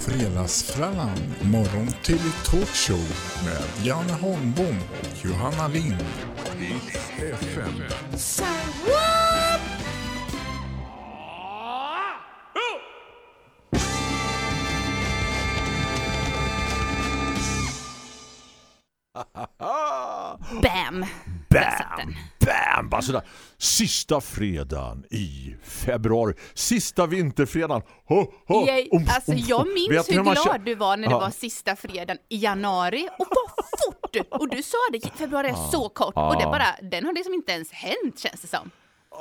Fredagsfrallan, morgon till talkshow med Janne Holmbom och Johanna Lind. FM. Bam! Bam! Bam! Bara sådär. Sista fredagen i februari. Sista vinterfredagen. Ho, ho, Jag, umf, alltså umf. jag minns hur man glad känner- du var när det Ja. var sista fredagen i januari och vad fort! Och du sa det, februari är så kort och det Ja. bara, den har liksom inte ens hänt känns det som.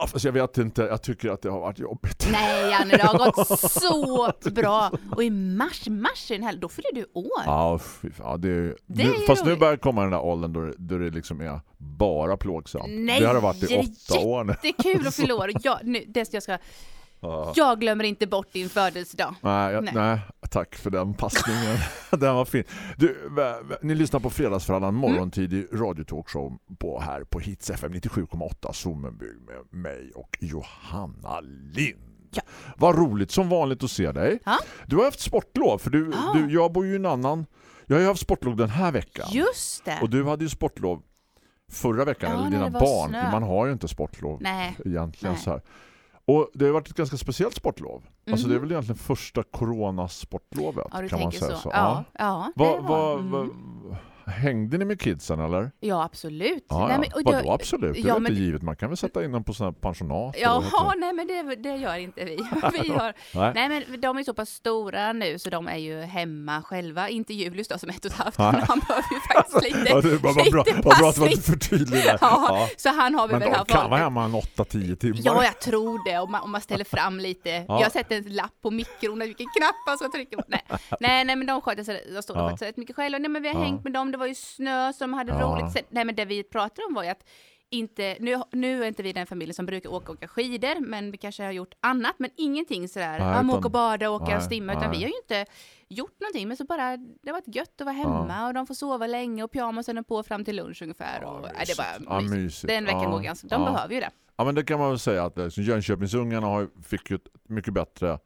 Fast jag vet inte, jag tycker att det har varit jobbigt. Nej Janne, det har gått så bra. Och i mars, mars är här, då fyller du år. Ja, ja, det är, Det nu, är fast nu börjar komma den där åldern då, då det liksom är bara plågsamt. Nej, det har varit i åtta år nu. Det är kul att fylla år. Jag, nu, det jag, ska, Ja. jag glömmer inte bort din födelsedag. Nej, jag, Nej. nej. tack för den passningen. den var fin. Du, ni lyssnar på Fredagsfrallan morgontidig radiotalkshow på här på Hits FM 97,8 Sommenby med mig och Johanna Lind. Ja. Vad roligt som vanligt att se dig. Ja. Du har haft sportlov för du, du, jag bor ju i en annan. Jag har ju haft sportlov den här veckan. Just det. Och du hade ju sportlov förra veckan, Ja, eller dina barn. snö. Man har ju inte sportlov Nej. egentligen Nej. så här. Och det har varit ett ganska speciellt sportlov. Alltså Mhm. det är väl egentligen första coronasportlovet Ja, kan man säga så. så. Ja, ja, det Vad, var- vad, mm. Vad, hängde ni med kidsen eller? Ja, absolut. Ja, Nej, ja. men- och Vadå jag- absolut? Det är ja, väl men- inte givet. Man kan väl sätta in dem på sådana pensionat? vad Jaha, det? nej men det, det gör inte vi. vi har, Nej. nej men de är så pass stora nu så de är ju hemma själva. Inte Julius då som är ett och ett halvt, men han behöver ju faktiskt lite, Ja, det var vad bra, lite vad bra att du var passning. för tydlig där. Ja, så han har vi Men väl de kan vara hemma en 8-10 timmar. Ja, jag tror det. Om man, om man ställer fram lite. Ja. Jag har sett en lapp på mikron, vilken knapp man ska trycka på. Nej, nej, nej men de sköter sig, de står Ja. sig rätt mycket själva. Nej, men vi har Ja. hängt med dem, det var ju snö som hade Ja. roligt. Sen, nej, men det vi pratade om var ju att inte, nu, nu är inte vi den familjen som brukar åka och åka skidor, men vi kanske har gjort annat, men ingenting sådär, ja, utan- åka och bada, åka nej, och stimma, utan nej. vi har ju inte gjort någonting, men så bara, det har varit gött att vara hemma och de får sova länge och pyjamasen är på fram till lunch ungefär. Ja, och, nej, det var Ja, mysigt. mysigt. Den veckan Ja. går ganska, de Ja. behöver ju det. Ja, men det kan man väl säga att liksom, Jönköpingsungarna har, fick ju ett mycket bättre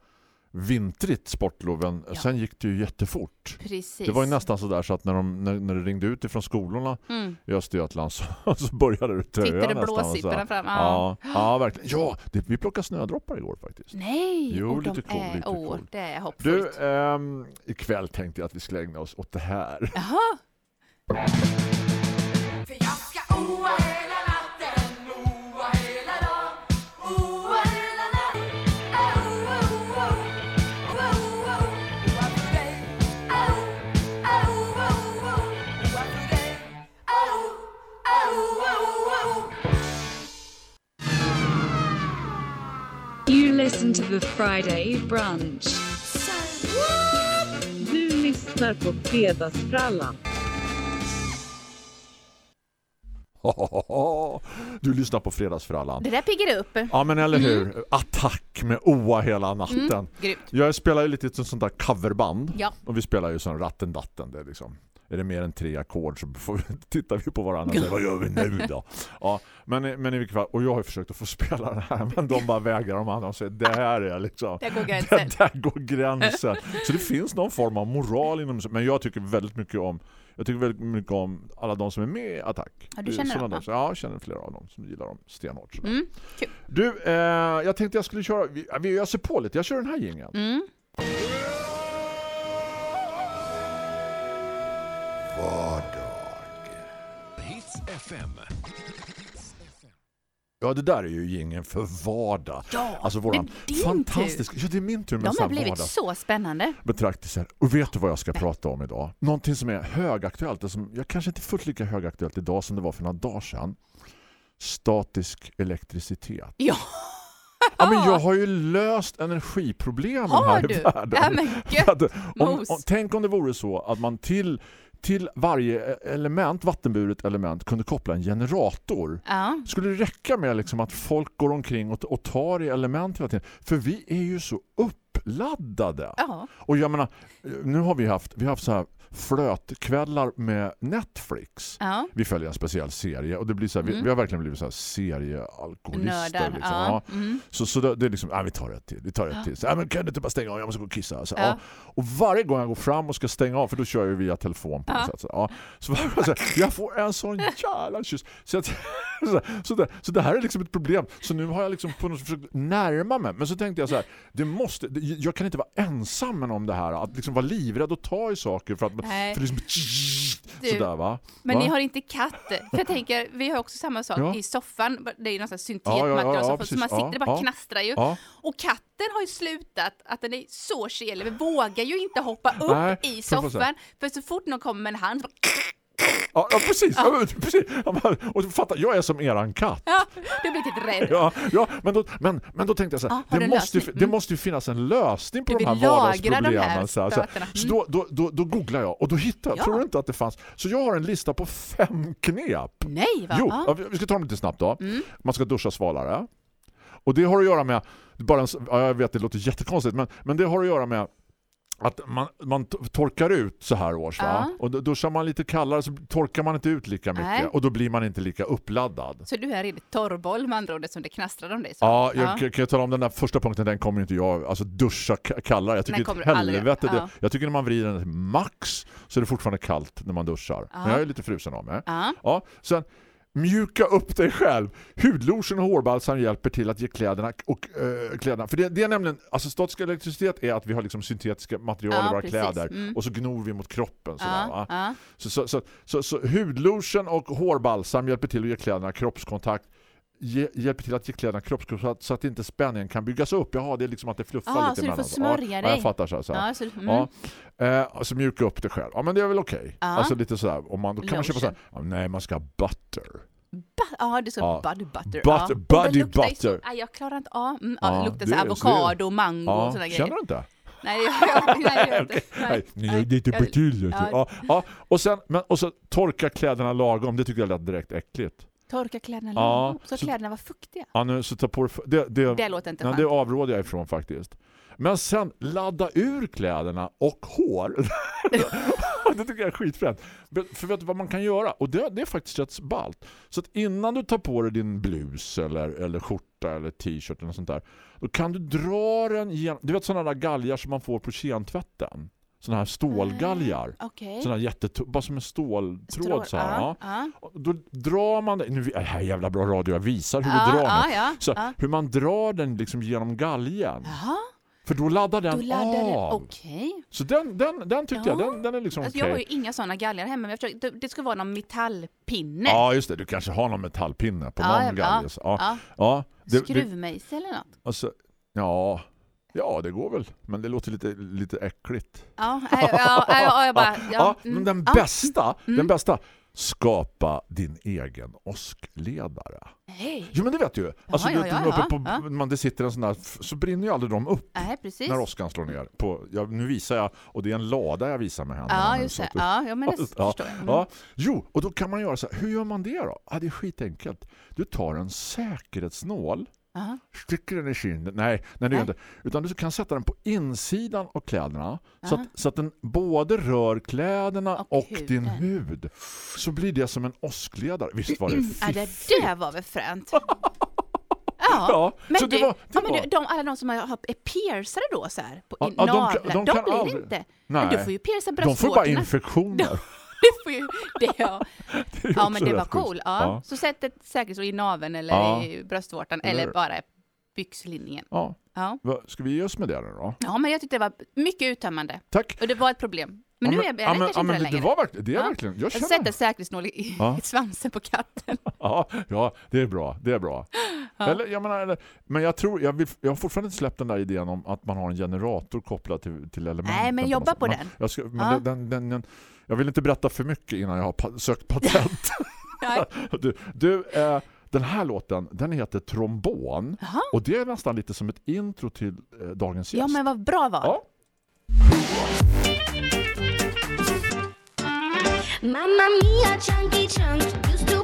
vintrigt sportlov. än- Ja. Sen gick det ju jättefort. Precis. Det var ju nästan så där så att när, de, när, när det ringde ut ifrån skolorna Mm. i Östergötland så, så började det töa Tittade nästan. blåsipporna fram. Ja, Ja. ja verkligen. Ja, det, vi plockade snödroppar igår faktiskt. Nej! Jo, och de lite cool, är, lite åh, cool. Det är Du, hoppfullt. ehm, ikväll tänkte jag att vi skulle ägna oss åt det här. Jaha, För jag ska oa Listen to the Friday brunch. Du lyssnar på Fredagsfrallan. Du lyssnar på Fredagsfrallan. det där piggar upp. Ja men eller hur? Attack med OA hela natten. Mm, grymt. Jag spelar ju lite ett sånt där coverband. Ja. Och vi spelar ju sån ratten datten. Det är liksom är det mer än tre ackord så får vi, tittar vi på varandra och säger, vad gör vi nu då? Ja, men, men i vilket fall, och jag har försökt att få spela det här men de bara vägrar de andra och säger det här är liksom Där går gränsen. där, där går gränsen. Så det finns någon form av moral inom men jag tycker väldigt mycket om jag tycker väldigt mycket om alla de som är med i Attack. Ja, du känner dem, Ja, jag känner flera av dem som gillar dem stenhårt. Mm, kul. Du, eh, jag tänkte jag skulle köra, vi, jag ser på lite, jag kör den här jingeln. Mm. Hits FM. Ja, det där är ju jingeln för vardag. Ja, alltså det är våran din fantastisk, ja det är min tur med De har blivit vardag. så spännande. betraktelser. Och vet du vad jag ska prata om idag? Någonting som är högaktuellt, och som jag kanske inte är fullt lika högaktuellt idag som det var för några dagar sedan. Statisk elektricitet. Ja, Ja, men jag har ju löst energiproblemen har här i du? världen. Ja, men om, om, tänk om det vore så att man till, till varje element, vattenburet element kunde koppla en generator. Ja, Skulle det räcka med liksom att folk går omkring och, och tar i element hela tiden? För vi är ju så uppladdade. Ja. Och jag menar, nu har vi haft, vi har haft så här flötkvällar med Netflix. Ja. Vi följer en speciell serie och det blir så här, vi, Mm. vi har verkligen blivit så här seriealkoholister. Liksom. Ja. Mm. Så, så det, det är liksom, ja, vi tar ett till, vi tar ett till. Så, ja, men kan du inte bara stänga av, jag måste gå och kissa. Så, Ja. Och varje gång jag går fram och ska stänga av, för då kör jag via telefon på Ja. sätt. Så, ja. så, varje gång så, jag får en sån jävla kyss. Så, att, så, så, det, så det här är liksom ett problem. Så nu har jag liksom på något försökt närma mig. Men så tänkte jag så här, det måste, jag kan inte vara ensam om det här. Att liksom vara livrädd och ta i saker för att Nej. för liksom, Du, sådär va? Men va? ni har inte katt. För jag tänker, vi har också samma sak Ja. i soffan. Det är ju någon sån här Ja, ja, ja, syntetmaterial ja, så man sitter det bara knastrar ju. Och katten har ju slutat att den är så kelig, men vågar ju inte hoppa upp Nej, i soffan. För så fort någon kommer med en hand så bara, Ja, ja precis. Ja. precis. Och fatta, jag är som eran katt. ja, du blir lite rädd. Ja, ja men, då, men, men då tänkte jag så här, Ja, det, måste, ju- det Mm. måste ju finnas en lösning på Du de här vardagsproblemen. de här så här, så här. stötarna. Så då, då, då, då googlar jag och då hittar jag, Ja. tror du inte att det fanns? Så jag har en lista på fem knep. Nej, va? Jo, Ja. vi ska ta dem lite snabbt då. Mm. Man ska duscha svalare. Och det har att göra med, bara en, ja, jag vet det låter jättekonstigt, men, men det har att göra med att man, man torkar ut så här års va? Ja. Och då duschar man lite kallare så torkar man inte ut lika mycket Nej. och då blir man inte lika uppladdad. Så du är en torrboll med andra ord som det knastrar om dig? Så. Ja, jag kan, kan jag tala om den där första punkten, den kommer inte jag, alltså duscha kallare. Jag tycker helvete. Det, Ja. jag tycker när man vrider den till max så är det fortfarande kallt när man duschar. Ja. Men jag är lite frusen av mig. Ja. Ja, sen mjuka upp dig själv. Hudlotion och hårbalsam hjälper till att ge kläderna och eh, kläderna. För det, det är nämligen, alltså statisk elektricitet är att vi har liksom syntetiska material Ja, i våra precis. kläder Mm. och så gnor vi mot kroppen. Sådär, Ja, ja. Så, så, så, så, så hudlotion och hårbalsam hjälper till att ge kläderna kroppskontakt. Ge, hjälper till att ge kläderna kroppskontakt så att inte spänningen kan byggas upp. Jaha, det är liksom att det fluffar Ah, lite så du får smörja ja, Ja, dig. jag fattar så. så. Ja, så, mm. Ja. Eh, alltså mjuka upp det själv. Ja, men det är väl okej. Ja. Alltså lite sådär. Om man, då kan man köpa så här, Lotion. ja, nej man ska ha butter. Ja, det är så Ja. body butter. Butter- body det butter. Så, jag klarar inte av. Mm, Ja, det luktar det- så så det- avokado, mango och sådana känner grejer. du inte? Nej, det jag, nej, det jag inte. Nej, nej, det är inte betydligt. ja. Ja. Ja, och, sen, men, och så torka kläderna lagom. Det tycker jag lät direkt äckligt. Torka kläderna Ja, så att så- kläderna var fuktiga. Ja, nu, så ta på det, det, det, låter inte nej, det avråder jag ifrån faktiskt. Men sen ladda ur kläderna och hår. det tycker jag är skitfränt. För vet du vad man kan göra? Och det, det är faktiskt rätt ballt. Så att innan du tar på dig din blus eller, eller skjorta eller t-shirt eller sånt där. Då kan du dra den genom... Du vet sådana där galgar som man får på kentvätten. Sådana här stålgalgar. Okej. Sådana här jättet... Bara som en ståltråd Strål- så här. Ja. ja. Och Då drar man den... Nu är det här jävla bra radio. Jag visar hur du drar den. ja, Så hur man drar den liksom genom galgen. Jaha, För då laddar den då laddar av. Okej. Så den, den, den tyckte jag, Ja. den, den är liksom Alltså, okej. Jag har ju inga sådana galgar hemma, men jag försöker, det, ska vara någon metallpinne. Ja, just det. Du kanske har någon metallpinne på Ja, någon ja, galge. Ja, Ja. ja. Det, Skruvmejsel eller något. alltså, ja, ja, det går väl. Men det låter lite, lite äckligt. Ja, ja, ja, ja, ja, jag bara... Ja, mm, men den bästa, Mm. den bästa, skapa din egen åskledare. Nej, Jo, men det vet du ju. Alltså, ja, ja, ja, på. Man, det sitter en sån där, så brinner ju aldrig de upp. nej precis. när åskan slår ner. På, nu visar jag, och det är en lada jag visar med händerna. Ja, just det. att- Ja, ja, men det Ja, förstår jag. Mm. Jo, och då kan man göra så här. Hur gör man det då? Ja, det är skitenkelt. Du tar en säkerhetsnål, Aha. sticker den i kinden. Nej, nej det gör inte. Utan du kan sätta den på insidan av kläderna så att, så att den både rör kläderna och, Och din hud. Så blir det som en åskledare. Visst var det Ja, det fiffigt? där var väl fränt. Ja, Ja, men, det du, var- det ja, men du, de, alla de som är piercade då så här på Ja, ja, de navlar, de de, kan blir aldrig- inte. Nej. Men du får ju pierca De får bara bröstvårtorna. infektioner. Du får ju, det, ja. Det ja, men det var cool. Ja. Så sätt ett säkerhetsord i naveln eller Ja. i bröstvårtan Eller- eller bara byxlinningen. Ja. Ja. Ska vi ge oss med det då? ja, men jag tyckte det var mycket uttömmande. Tack. Och det var ett problem. Men nu är jag, jag ja, men, ja, inte men det det, längre. var verkligen, det är Ja. verkligen, jag Jag känner sätter säkerhetsnål i, Ja. i svansen på katten. Ja, ja, det är bra. Det är bra. Ja. Eller, jag menar, eller, men jag tror jag, vill, jag har fortfarande inte släppt den där idén om att man har en generator kopplad till, till elementen. Nej, men jobba på den. Jag, ska, men Ja. den, den, den, jag vill inte berätta för mycket innan jag har pa sökt patent. Du, du eh, den här låten, den heter Trombon. Jaha. Och det är nästan lite som ett intro till eh, dagens gäst. Ja, men vad bra val. Ja. Mamma mia, chunky chunk used to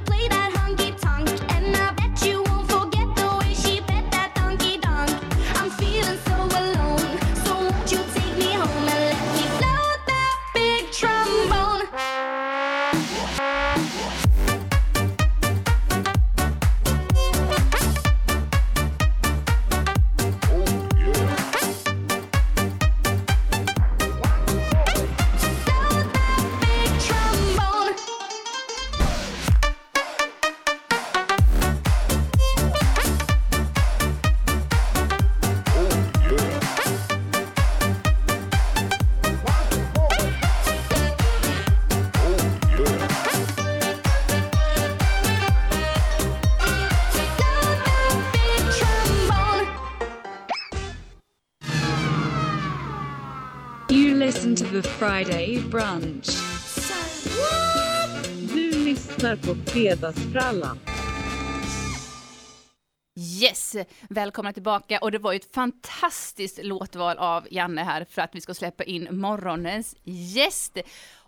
Friday brunch. Du lyssnar på Fredagsfrallan. Yes! Välkomna tillbaka och det var ju ett fantastiskt låtval av Janne här för att vi ska släppa in morgonens gäst.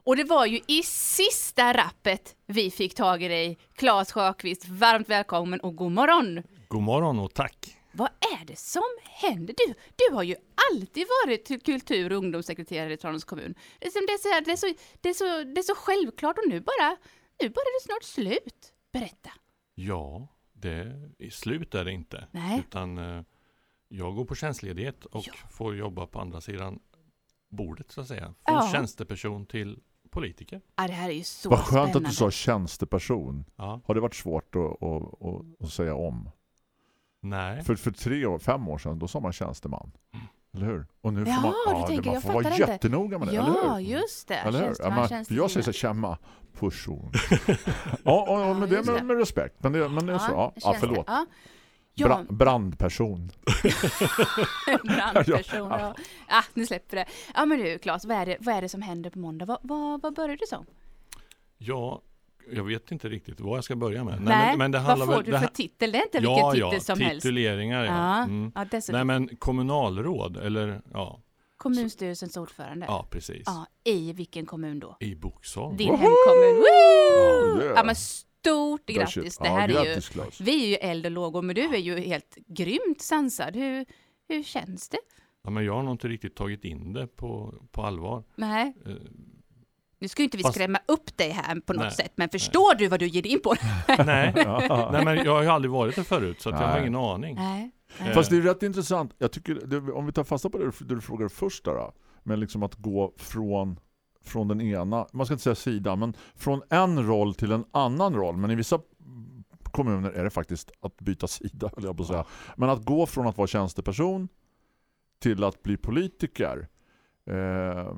Och det var ju i sista rappet vi fick tag i dig, Claes Sjöqvist. Varmt välkommen och god morgon! God morgon och tack. Vad är det som händer? Du, du har ju alltid varit kultur- och ungdomssekreterare i Tranås kommun. Det är, är så det, är så, det, är så, det är så självklart och nu bara, nu bara är det snart slut. Berätta. Ja, det, i slut är det inte. Nej. Utan eh, jag går på tjänstledighet och Ja. får jobba på andra sidan bordet så att säga. Från Ja. tjänsteperson till politiker. Ja, det här är ju så Vad skönt spännande. att du sa tjänsteperson. Ja. Har det varit svårt att, att, att, att säga om? Nej. För, för tre år, fem år sedan, då sa man tjänsteman. Eller hur? Och nu Ja, får man, du det- tänker, man jag får vara fattar inte. jättenoga med det, eller Ja, hur? just det. Eller hur? Ja, tjänstekvinna. jag säger så kämma person. ja, ja, ja, men det med, med respekt. Men det, men det är så. Ja, ja förlåt. Ja. Ja, Bra, brandperson. brandperson. Ja. Ah, nu släpper det. Ja, men du Claes, vad är det, vad är det som händer på måndag? Vad, vad, vad börjar det som? Ja, jag vet inte riktigt vad jag ska börja med. Nej, men, men det vad handlar får väl, du det för titel? Det är inte Ja, vilken titel ja, som helst. tituleringar ja. Ja, Mm. ja. Nej men kommunalråd eller ja, Kommunstyrelsens ordförande. ja precis. Ja, I vilken kommun då? I Boxholm. Din hemkommun. Woo! Yeah. Ja, men stort grattis. Det Ja, här är ju, vi är ju eld och lågor, men du är ju helt grymt sansad. Hur, hur känns det? Ja, men jag har nog inte riktigt tagit in det på, på allvar. Nej, Eh, nu ska ju inte vi Fast- skrämma upp dig här på något Nej, sätt, men förstår du vad du ger dig in på? Nej. Nej, men jag har ju aldrig varit där förut så att jag har Nej. ingen aning. Nej. Eh, Fast det är rätt intressant. Jag tycker, det, om vi tar fasta på det, du- frågade först där, då, men liksom att gå från, från den ena, man ska inte säga sidan, men från en roll till en annan roll. Men i vissa kommuner är det faktiskt att byta sida, höll jag på att säga. Men att gå från att vara tjänsteperson till att bli politiker, eh,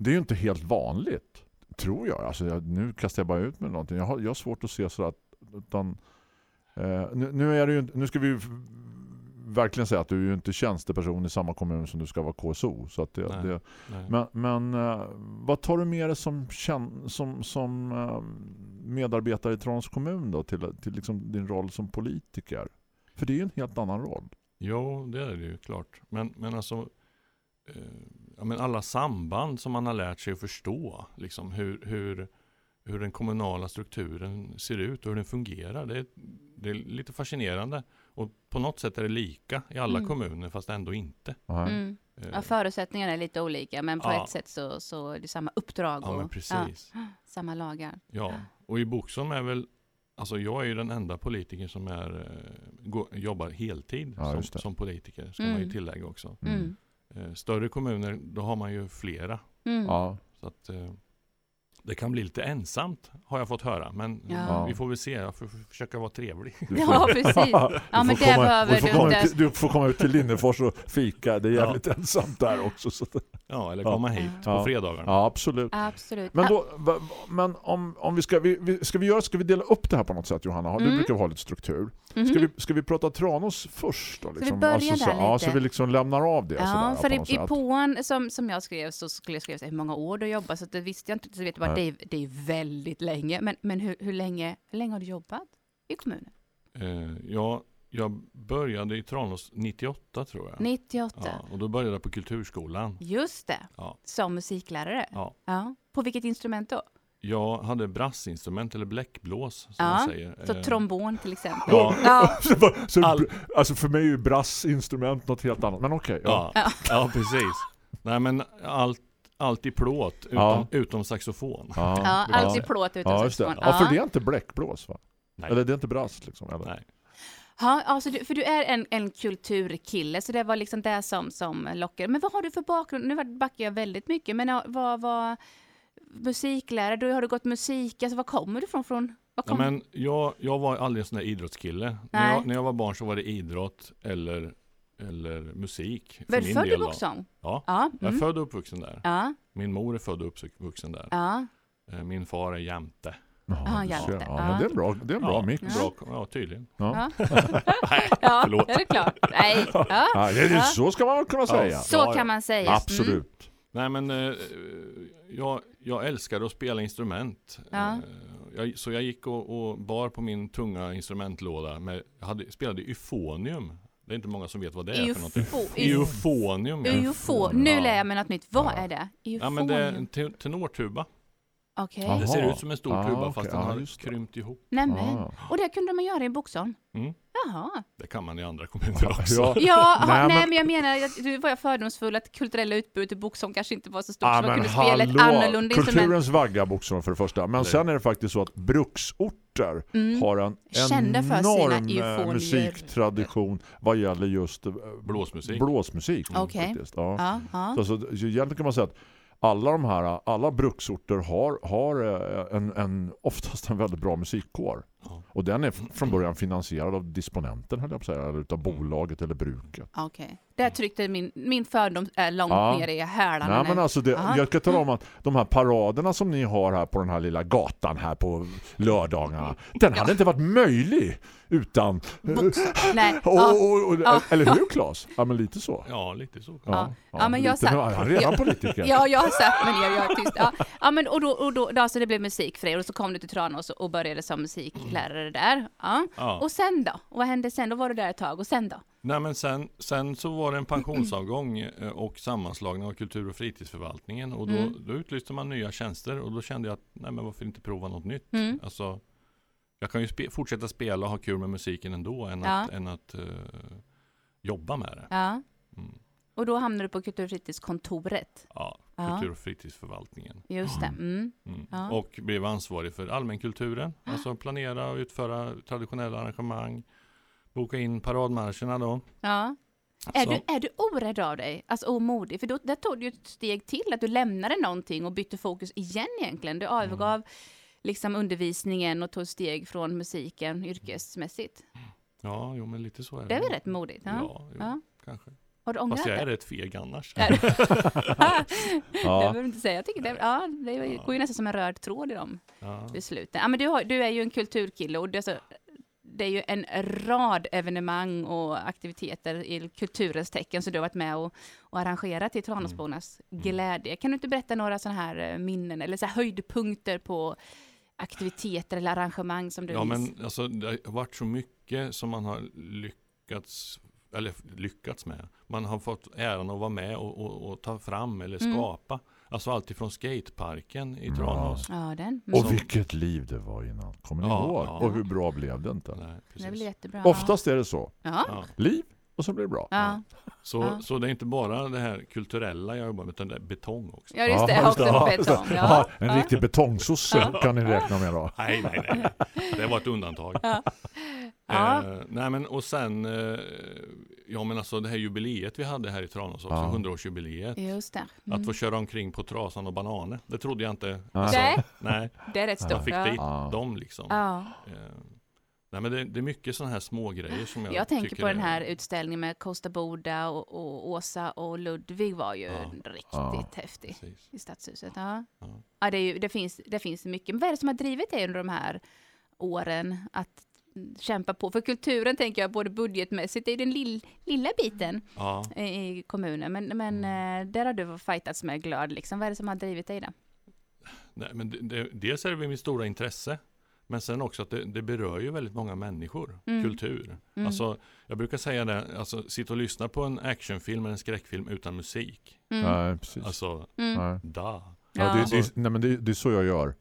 det är ju inte helt vanligt, tror jag. Alltså jag, nu kastar jag bara ut med någonting. Jag har, jag har svårt att se så att utan, eh, nu, nu, är det ju, nu ska vi verkligen säga att du är ju inte tjänsteperson i samma kommun som du ska vara KSO. Så att det, Nej. det, Nej. men men eh, vad tar du med dig som, som, som eh, medarbetare i Tranås kommun då till, till liksom din roll som politiker? För det är ju en helt annan roll. Jo, det är det ju klart. Men, men alltså eh, ja, men alla samband som man har lärt sig att förstå. Liksom, hur, hur, hur den kommunala strukturen ser ut och hur den fungerar. Det är, det är lite fascinerande. Och på något sätt är det lika i alla Mm. kommuner fast ändå inte. Mm. Eh, Ja, förutsättningarna är lite olika, men på Ja. ett sätt så, så är det samma uppdrag ja, och ja, samma lagar. Ja, och i Boxholm är väl Alltså jag är ju den enda politiker som är, eh, går, jobbar heltid som, som politiker, ska man Mm. ju tillägga också. Mm. Eh, större kommuner, då har man ju flera. Mm. Ja. Så att eh, det kan bli lite ensamt har jag fått höra. Men Ja. vi får väl se, jag får försöka vara trevlig. Du Ja, precis. Ja, men får det komma, behöver du, får komma ut, du får komma ut till Linnefors och fika. Det är Ja. jävligt ensamt där också. Så Ja, eller Ja. komma hit Ja. på fredagarna. ja, absolut. Absolut. Men, Ja, då, men om, om vi ska, vi, vi, ska vi göra, ska vi dela upp det här på något sätt Johanna? Du Mm. brukar ha lite struktur. mhm. Ska, vi, ska vi prata Tranås först då? Liksom? börja så, där ja, lite? så vi liksom lämnar av det. Ja, sådär, för på i, i påan som, som jag skrev så skulle jag skriva så hur många år du jobbar, så det visste jag inte. Så vet jag bara, det, är, det är väldigt länge. Men, men hur, hur, länge, hur länge har du jobbat i kommunen? Eh, ja, jag började i Tranås 98 tror jag. 98. Ja, och då började jag på Kulturskolan. Just det, Ja. som musiklärare. Ja. Ja. På vilket instrument då? Jag hade brassinstrument eller bläckblås som Ja, man säger. Så Eh, trombon till exempel. Ja. Ja. så, All- Alltså för mig är ju brassinstrument något helt annat. Men okej. ja. Ja, ja precis. Nej men allt, allt i plåt utom, Ja. utom saxofon. Ja, Ja, allt i plåt utan Ja, saxofon. Ja, för det är inte bläckblås va? Nej. Eller det är inte brass liksom? Eller? Nej. Ja, alltså du, för du är en, en kulturkille, så det var liksom det som, som lockade. Men vad har du för bakgrund? Nu backar jag väldigt mycket, men ja, vad var musiklärare? Då har du gått musik, alltså var kommer du ifrån? Från, var Ja, kom... men jag, jag var aldrig en sån där idrottskille. När jag, när jag var barn så var det idrott eller, eller musik. Min född då. Boxholm? Ja, Ja. jag är Mm. född och uppvuxen där. Ja, Min mor är född och uppvuxen där. ja. Eh, Min far är jämte. Jaha, Ja, ja, det är en bra, det är en bra ja, mix. Bra, ja, tydligen. Ja. Ja. Nej, Ja, förlåt. är det klart? Nej. Ja. Ja, det är, Ja. Så ska man väl kunna säga. Så Ja, ja. kan man säga. Absolut. Nej men eh, jag, jag älskar att spela instrument. Ja. Eh, jag, så jag gick och, och bar på min tunga instrumentlåda. Med, jag hade, spelade euphonium. Det är inte många som vet vad det är för någonting. Eufo- Euphonium. ja. Eufo. Nu lär jag mig något nytt. Vad Ja. är det? Ja men det är en Eufonium. te- tenortuba. Okej. Jaha. Det ser ut som en stor Ah, tuba okej. fast den Ja, har just det. krympt ihop. Nämen. Ah. Och det kunde man göra i Boxholm? Mm. Jaha. Det kan man i andra kommuner också. Ja. Ja, ha, Nej, nej, men- men jag menar, jag, du var jag fördomsfull att kulturella utbudet i Boxholm kanske inte var så stort Ja, så man kunde spela ett annorlunda instrument. kulturens vagga Boxholm för det första. Men sen är det faktiskt så att bruksorter Mm. har en Kända för sina enorm eh, eufonier. musiktradition vad gäller just eh, Blåsmusik. blåsmusik. Okej. faktiskt. Ja. Ja, ja. Så, alltså, egentligen kan man säga att alla de här, alla bruksorter har, har eh, en, en, oftast en väldigt bra musikkår. Ja. Och den är från början finansierad av disponenten, höll jag på att säga, eller utav bolaget eller bruket. Okej. Där tryckte min, min fördom är långt Ja. ner i hälarna Nej, nu. men alltså det, jag ska tala om att de här paraderna som ni har här på den här lilla gatan här på lördagarna, den hade inte varit möjlig utan... Nej. Och, Ja. och, och, Ja. Eller hur Claes? Ja men lite så. Ja, lite så. Ja. Ja, men jag lite, satt- nu är han redan politiker. Ja, jag har satt mig ner, jag är tyst. Ja, ja men och då, och då, då, så det blev musik för dig och så kom du till Tranås och började som musiklärare där. Ja. Ja. Och sen då? Och vad hände sen? Då var du där ett tag och sen då? Nej men sen, sen så var det en pensionsavgång eh, och sammanslagning av kultur- och fritidsförvaltningen och då, Mm. då utlyste man nya tjänster och då kände jag att nej men varför inte prova något nytt? Mm. Alltså, jag kan ju spe, fortsätta spela och ha kul med musiken ändå än Ja. att, än att eh, jobba med det. Ja. Mm. Och då hamnade du på kultur och fritidskontoret. Ja, kultur- och fritidsförvaltningen. Just det. Mm. Mm. Ja. Och blev ansvarig för allmänkulturen, alltså planera och utföra traditionella arrangemang, boka in paradmarscherna då. Ja. Är Så. du, är du orädd av dig? Alltså omodig? För då, där tog du ett steg till, att du lämnade någonting och bytte fokus igen egentligen. Du övergav Mm. liksom undervisningen och tog steg från musiken yrkesmässigt. Ja, jo men lite så är det. Det är väl rätt modigt? Ja. Ja, jo, Ja. kanske. Har du ångrat Fast jag är det? rätt feg annars. Är du- Det Ja. behöver du inte säga. Jag tycker det, ja, det Ja. går ju nästan som en röd tråd i de Ja. besluten. Ja, men du, har, du är ju en kulturkille och det är, så, det är ju en rad evenemang och aktiviteter i kulturens tecken så du har varit med och, och arrangerat till Tranåsbornas Mm. glädje. Kan du inte berätta några sådana här eh, minnen eller så här höjdpunkter på aktiviteter eller arrangemang som du Ja minns? men alltså det har varit så mycket som man har lyckats eller lyckats med. Man har fått äran att vara med och, och, och ta fram eller Mm. skapa. Alltså alltid från skateparken i Tranås. Ja, den. Och Som- vilket liv det var innan. Kommer ni Ja, ihåg? ja. Och hur bra blev det inte? Nej, Det precis. jättebra. Oftast är det så. Ja. Ja. Liv och så blir det bra. Ja. Så, Ja. så det är inte bara det här kulturella jag jobbar med utan det är betong också. ja, just det. Ja, också ja, betong. Ja, Ja. en Ja. riktig betongsosse Ja. kan ni räkna med då. Nej, nej, nej. Det var ett undantag. Ja. Eh, nej men och sen, eh, ja men alltså det här jubileet vi hade här i Tranås också, Ja. 100-årsjubileet. Just det. Att Mm. få köra omkring på Trasan och Bananer, det trodde jag inte. Alltså, Nej, Nej, det är rätt jag stort. fick Ja. dit Ja. dem liksom. Ja. Eh, nej men det, det är mycket sådana här små grejer som jag, Jag tänker tycker på den är- här utställningen med Kosta Boda och, och Åsa och Ludvig var ju Ja. riktigt Ja. häftig Precis. i Stadshuset. Ja. Ja. Ja, det, är ju, det, finns, det finns mycket. Men vad är det som har drivit dig under de här åren att kämpa på? För kulturen tänker jag både budgetmässigt, det är den lill, lilla biten Ja, i, kommunen, men, men Mm. eh, där har du fightats med glöd liksom. Vad är det som har drivit dig där? nej, men det, det, dels är det mitt stora intresse. Men sen också att det, det berör ju väldigt många människor, Mm. kultur. Mm. Alltså, jag brukar säga det, alltså sitta och lyssna på en actionfilm eller en skräckfilm utan musik. Mm. Nej, precis. Alltså, Mm. Da. Ja, det, det, nej, men det, det är så jag gör.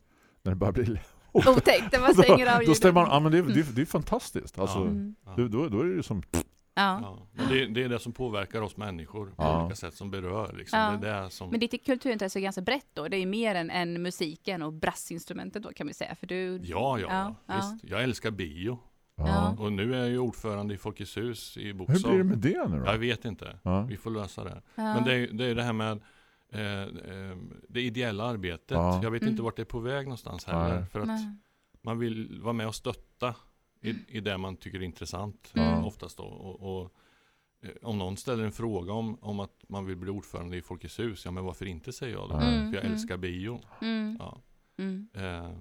När det börjar bli... Otäckt, när man stänger av då, då ljudet. stämmer man, ja, men det, det, det är fantastiskt. Alltså, Ja. Mm. Då, då, är det ju som... Ja. Ja. Det, det är det som påverkar oss människor på Ja. olika sätt som berör. Liksom. Ja. Det är det som... Men ditt kulturintresse är ganska brett då. Det är mer än, än musiken och brassinstrumentet då kan vi säga. För du... Ja, ja, Ja. Jag älskar bio. Och nu är jag ju ordförande i Folkets hus i Hur Boxholm. blir det med det nu då? Jag vet inte. Ja. Vi får lösa det. Ja. Men det är, det är det här med eh, eh, det ideella arbetet. Ja. Jag vet Mm. inte vart det är på väg någonstans heller. Nej. För att Nej. man vill vara med och stötta i, i det man tycker är intressant. Mm. Oftast då. Och, och, eh, om någon ställer en fråga om, om att man vill bli ordförande i Folkets hus, ja men varför inte säger jag då? Mm, För jag mm. älskar bio. Mm. Ja. Mm. Eh,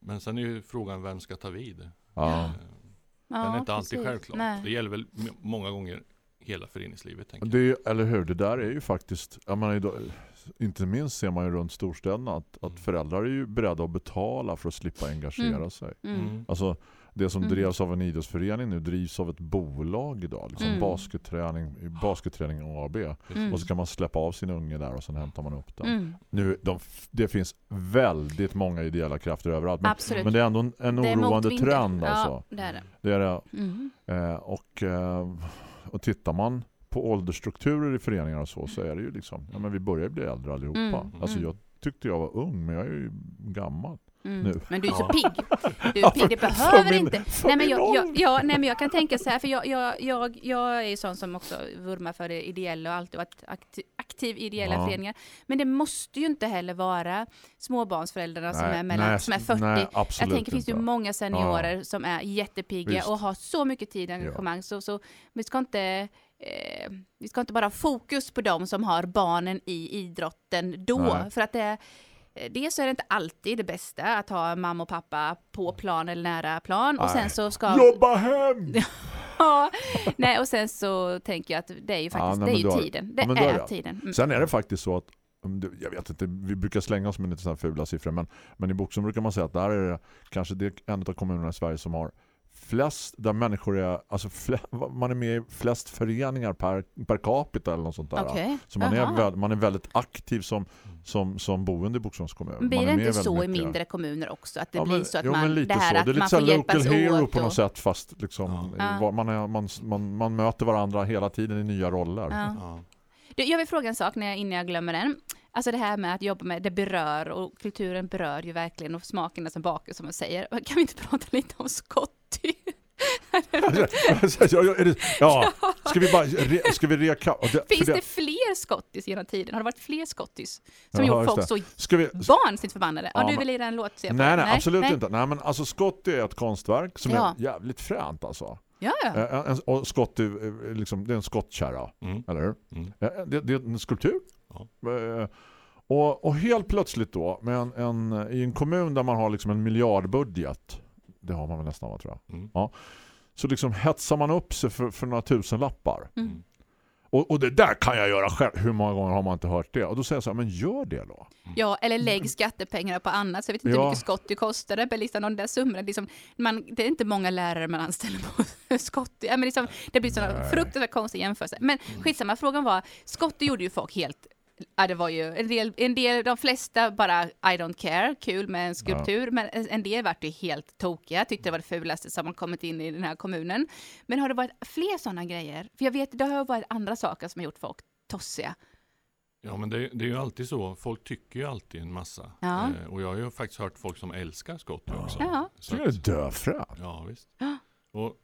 men sen är ju frågan vem ska ta vid? Ja. Eh, Ja, Den är inte alltid precis. självklar. Nej. Det gäller väl många gånger hela föreningslivet. Tänker. Det eller hur, det där är ju faktiskt, jag menar, idag, inte minst ser man ju runt storstäderna att, Mm. att föräldrar är ju beredda att betala för att slippa engagera Mm. sig. Mm. Alltså det som Mm. drevs av en idrottsförening nu drivs av ett bolag idag. Liksom Mm. basketträning, basketträning AB. Mm. Och så kan man släppa av sin unge där och sen hämtar man upp den. Mm. Nu, de, det finns väldigt många ideella krafter överallt. Men, men det är ändå en, en oroande trend alltså. Ja, det är det. Det är det. Mm. Eh, och, eh, och tittar man på åldersstrukturer i föreningar och så så är det ju liksom, ja men vi börjar bli äldre allihopa. Mm, Alltså mm. jag tyckte jag var ung men jag är ju gammal. Mm. Nu. Men du är så Ja. pigg. Du är Ja, pigg, det behöver min- inte. Nej men, jag, jag, ålder. ja, nej men jag kan tänka så här, för jag, jag, jag, jag är ju sån som också vurmar för det ideella och alltid varit aktiv, aktiv i ideella Ja. föreningar. Men det måste ju inte heller vara småbarnsföräldrarna som är, mellan, nej, som är 40. nej, jag tänker det finns ju många seniorer som är jättepigga Visst. och har så mycket tid och engagemang. Så, så vi ska inte Eh, vi ska inte bara ha fokus på dem som har barnen i idrotten då. Nej. För att det, eh, dels är det inte alltid det bästa att ha mamma och pappa på plan eller nära plan. Och sen Nej. så ska... Jobba hem! Ja, nej, och sen så tänker jag att det är ju Ja, faktiskt nej, det är ju tiden. Det ja, är det. tiden. Mm. Sen är det faktiskt så att jag vet inte, vi brukar slänga oss med lite sådana fula siffror men, men i Boxholm brukar man säga att där är det kanske det är en av kommunerna i Sverige som har flest där människor är alltså man är med i flest föreningar per, per capita eller något sånt där. Okay. Så man Aha. är, man är väldigt aktiv som, som, som boende i Boksholms kommun. Blir det inte så mycket. i mindre kommuner också? Att det ja, blir men, så att jo, man, lite det här så. Att det är lite så local hero på något sätt fast liksom, ja. man, är, man, man, man, möter varandra hela tiden i nya roller. Ja. Du, jag vill fråga en sak innan jag glömmer den. Alltså det här med att jobba med, det berör och kulturen berör ju verkligen och smakerna som bakar som man säger. Kan vi inte prata lite om skott? ja, ska vi bara ska vi reka? Finns det, fler skottis genom tiden? Har det varit fler skottis som Jaha, gjort folk så ska vi... vansinnigt förbannade? Ja, ja, du vill lira en låt nej, nej, nej, absolut nej. inte. Nej, men alltså skottis är ett konstverk som ja. är jävligt fränt alltså. Ja, ja. Eh, eh, en, och skott är, eh, liksom, det är en skottkärra, mm. eller hur? Mm. Det, det, är en skulptur. Ja. Och, och, helt plötsligt då, med en, en, i en kommun där man har liksom en miljardbudget det har man väl nästan, tror jag. Mm. Så liksom hetsar man upp sig för, för några tusen lappar. Mm. Och, och det där kan jag göra själv. Hur många gånger har man inte hört det? Och då säger jag så här, men gör det då. Ja, eller lägg skattepengarna på annat. Så jag vet inte Ja. hur mycket Scotty kostade, men liksom de där summorna. Liksom, man, det är inte många lärare man anställer på Scotty. Ja, men liksom, det blir sådana fruktansvärt konstiga jämförelser. Men skitsamma, frågan var, Scotty gjorde ju folk helt Ja, det var ju en del, en del, de flesta bara I don't care, kul med en skulptur, men en del vart ju helt tokiga, tyckte det var det fulaste som har kommit in i den här kommunen. Men har det varit fler sådana grejer? För jag vet, det har varit andra saker som har gjort folk tossiga. Ja men det, det är ju alltid så, folk tycker ju alltid en massa. Ja. Eh, och jag har ju faktiskt hört folk som älskar Scotty också. Ja. Så Det är döfrän. ja visst. Ja. Och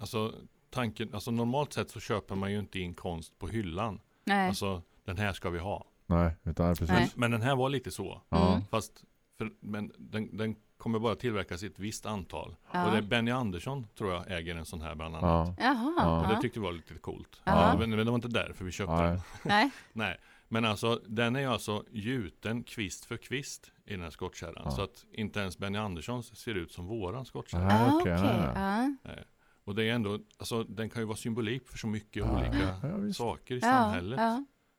alltså tanken, alltså normalt sett så köper man ju inte in konst på hyllan. Nej. Alltså den här ska vi ha. Nej, utan precis. Nej. Men den här var lite så. Mm. Fast, för, men den, den kommer bara tillverkas i ett visst antal. Ja. Och det är Benny Andersson tror jag äger en sån här bland annat. Ja. Jaha. Ja. Och det tyckte vi var lite coolt. Ja. Men, men det var inte därför vi köpte Nej. den. Nej. Nej, men alltså den är ju alltså gjuten kvist för kvist i den här skottkärran. Ja. Så att inte ens Benny Anderssons ser ut som våran skottkärra. Ah, okej. nej. Och det är ändå, alltså den kan ju vara symbolik för så mycket Ja. olika saker i Ja, samhället.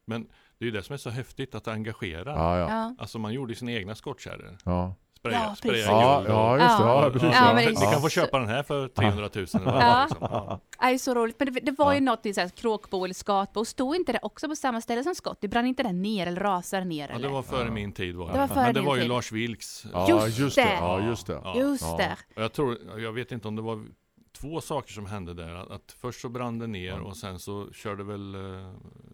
Men det är ju det som är så häftigt att det engagerar. Ja, ja. ja. Alltså man gjorde sina egna skottkärror. Ja, Spraya, Ja, spraya precis. ja, ja just det. Ja, Ja. precis. Ja, Ni det- kan få köpa den här för 300 000 eller vad det Ja. liksom. ja. Aj, så roligt. Men det, det var ju Ja. något i så här kråkbo eller skatbo. Stod inte det också på samma ställe som skott? Det brann inte den ner eller rasar ner? Ja, eller? det var före min tid var det. Det var före Men det var ju tid. Lars Vilks. Ja, Just just det. det. Ja, just det. Ja. Just det. Och Jag tror, jag vet inte om det var två saker som hände där. Att, att först så brann det ner och sen så körde väl eh,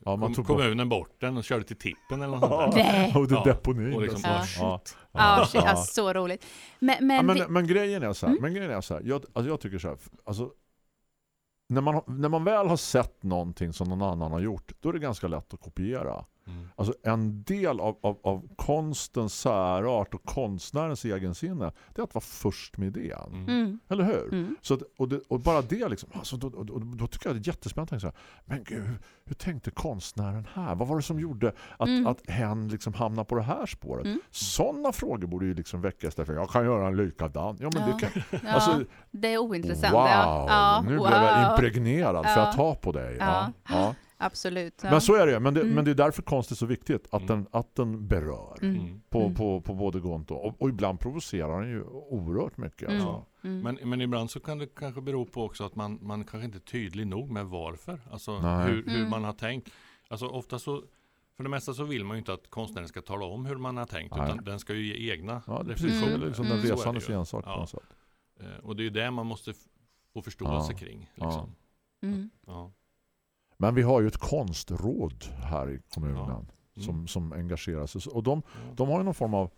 Ja, man kom, tog bort- kommunen bort den och körde till tippen eller något sånt där. Och det Ja. deponin. Och liksom, Ja. Ja. Ja, shit, ja, så roligt. Men, men, Ja, men, vi- men grejen är så här, Mm. men grejen är så här jag, alltså jag tycker så här, alltså, när, man, när man väl har sett någonting som någon annan har gjort, då är det ganska lätt att kopiera. Mm. Alltså en del av, av, av konstens särart och konstnärens egensinne, det är att vara först med idén. Mm. mm, Eller hur? mm. Så att, och, det, och bara det liksom, alltså, då, då, då, då tycker jag det är jättespännande så här, men gud, hur, hur tänkte konstnären här? Vad var det som gjorde att, Mm. att hen liksom hamnar på det här spåret? Mm. Sådana frågor borde ju liksom väckas därför jag kan göra en likadan. Ja, men Ja. det kan, Ja, alltså, det är ointressant. wow, ja. Ja, nu wow. blev jag impregnerad för att ta på dig. Ja. Ja. Ja. absolut. Ja. Men så är det, men det, Mm. men det är därför konst är så viktigt att, Mm. den, att den berör Mm. Mm. på, Mm. på, på både gång och, och ibland provocerar den ju oerhört mycket. Mm. Alltså. Mm. Men, men ibland så kan det kanske bero på också att man, man kanske inte är tydlig nog med varför. Alltså Nej. hur, hur Mm. man har tänkt. Alltså ofta så, för det mesta så vill man ju inte att konstnären ska tala om hur man har tänkt. Nej. Utan den ska ju ge egna Ja, det är precis reflektioner. liksom Mm. den resandes ju. ensak på Ja. något sätt. Eh, Och det är ju det man måste få förståelse Ja. kring. Ja. Liksom. Mm. Ja. Men vi har ju ett konstråd här i kommunen Ja. Mm. som, som engagerar sig. Och de, Ja. de har ju någon form av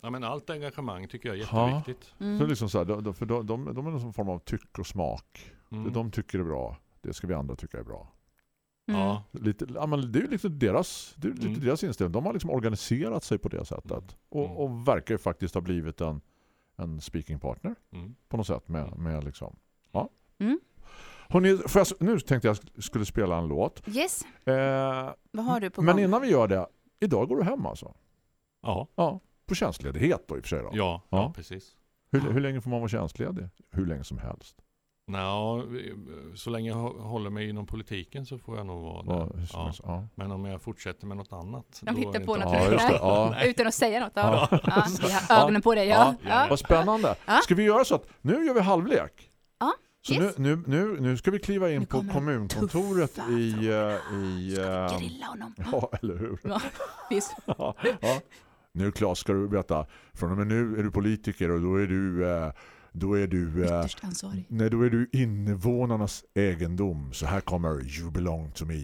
ja men allt engagemang tycker jag är Ja. jätteviktigt. Mm. för liksom så här, de, för de, de, de är någon form av tyck och smak. Mm. Det de tycker är bra, det ska vi andra tycka är bra. Mm. Ja. Lite, ja, men det är ju liksom deras, det är lite Mm. deras inställning. De har liksom organiserat sig på det sättet. Mm. Och, Mm. och verkar ju faktiskt ha blivit en, en speaking partner Mm. på något sätt. Med, med liksom, Mm. Hörrni, jag, nu tänkte jag skulle spela en låt. Yes, Eh, vad har du på men gång? innan vi gör det, idag går du hem alltså. Ja. Ja, på tjänstledighet då i och för sig då. Ja, ja. Ja. precis. Hur, hur länge får man vara tjänstledig? Hur länge som helst. Nå, så länge jag hå- håller mig inom politiken så får jag nog vara Ja, där. Ja. ja. Men om jag fortsätter med något annat. De då hittar på inte- något Ja, just det. Ja. Utan att säga något. Ja. Ja. Ja. vi har ögonen på dig. Ja. Ja. Ja. Vad spännande. Ja. Ska vi göra så att nu gör vi halvlek? Så yes. nu, nu, nu, ska vi kliva in på kommunkontoret tuffa i... eh, i Ska vi eh, grilla honom? ja, eller hur? Ja, visst. Ja, ja. Nu Claes ska du berätta. Från och med nu är du politiker och då är du... eh, Då är du... eh, Ytterst ansvarig. Nej, då är du invånarnas egendom. Så här kommer You belong to me.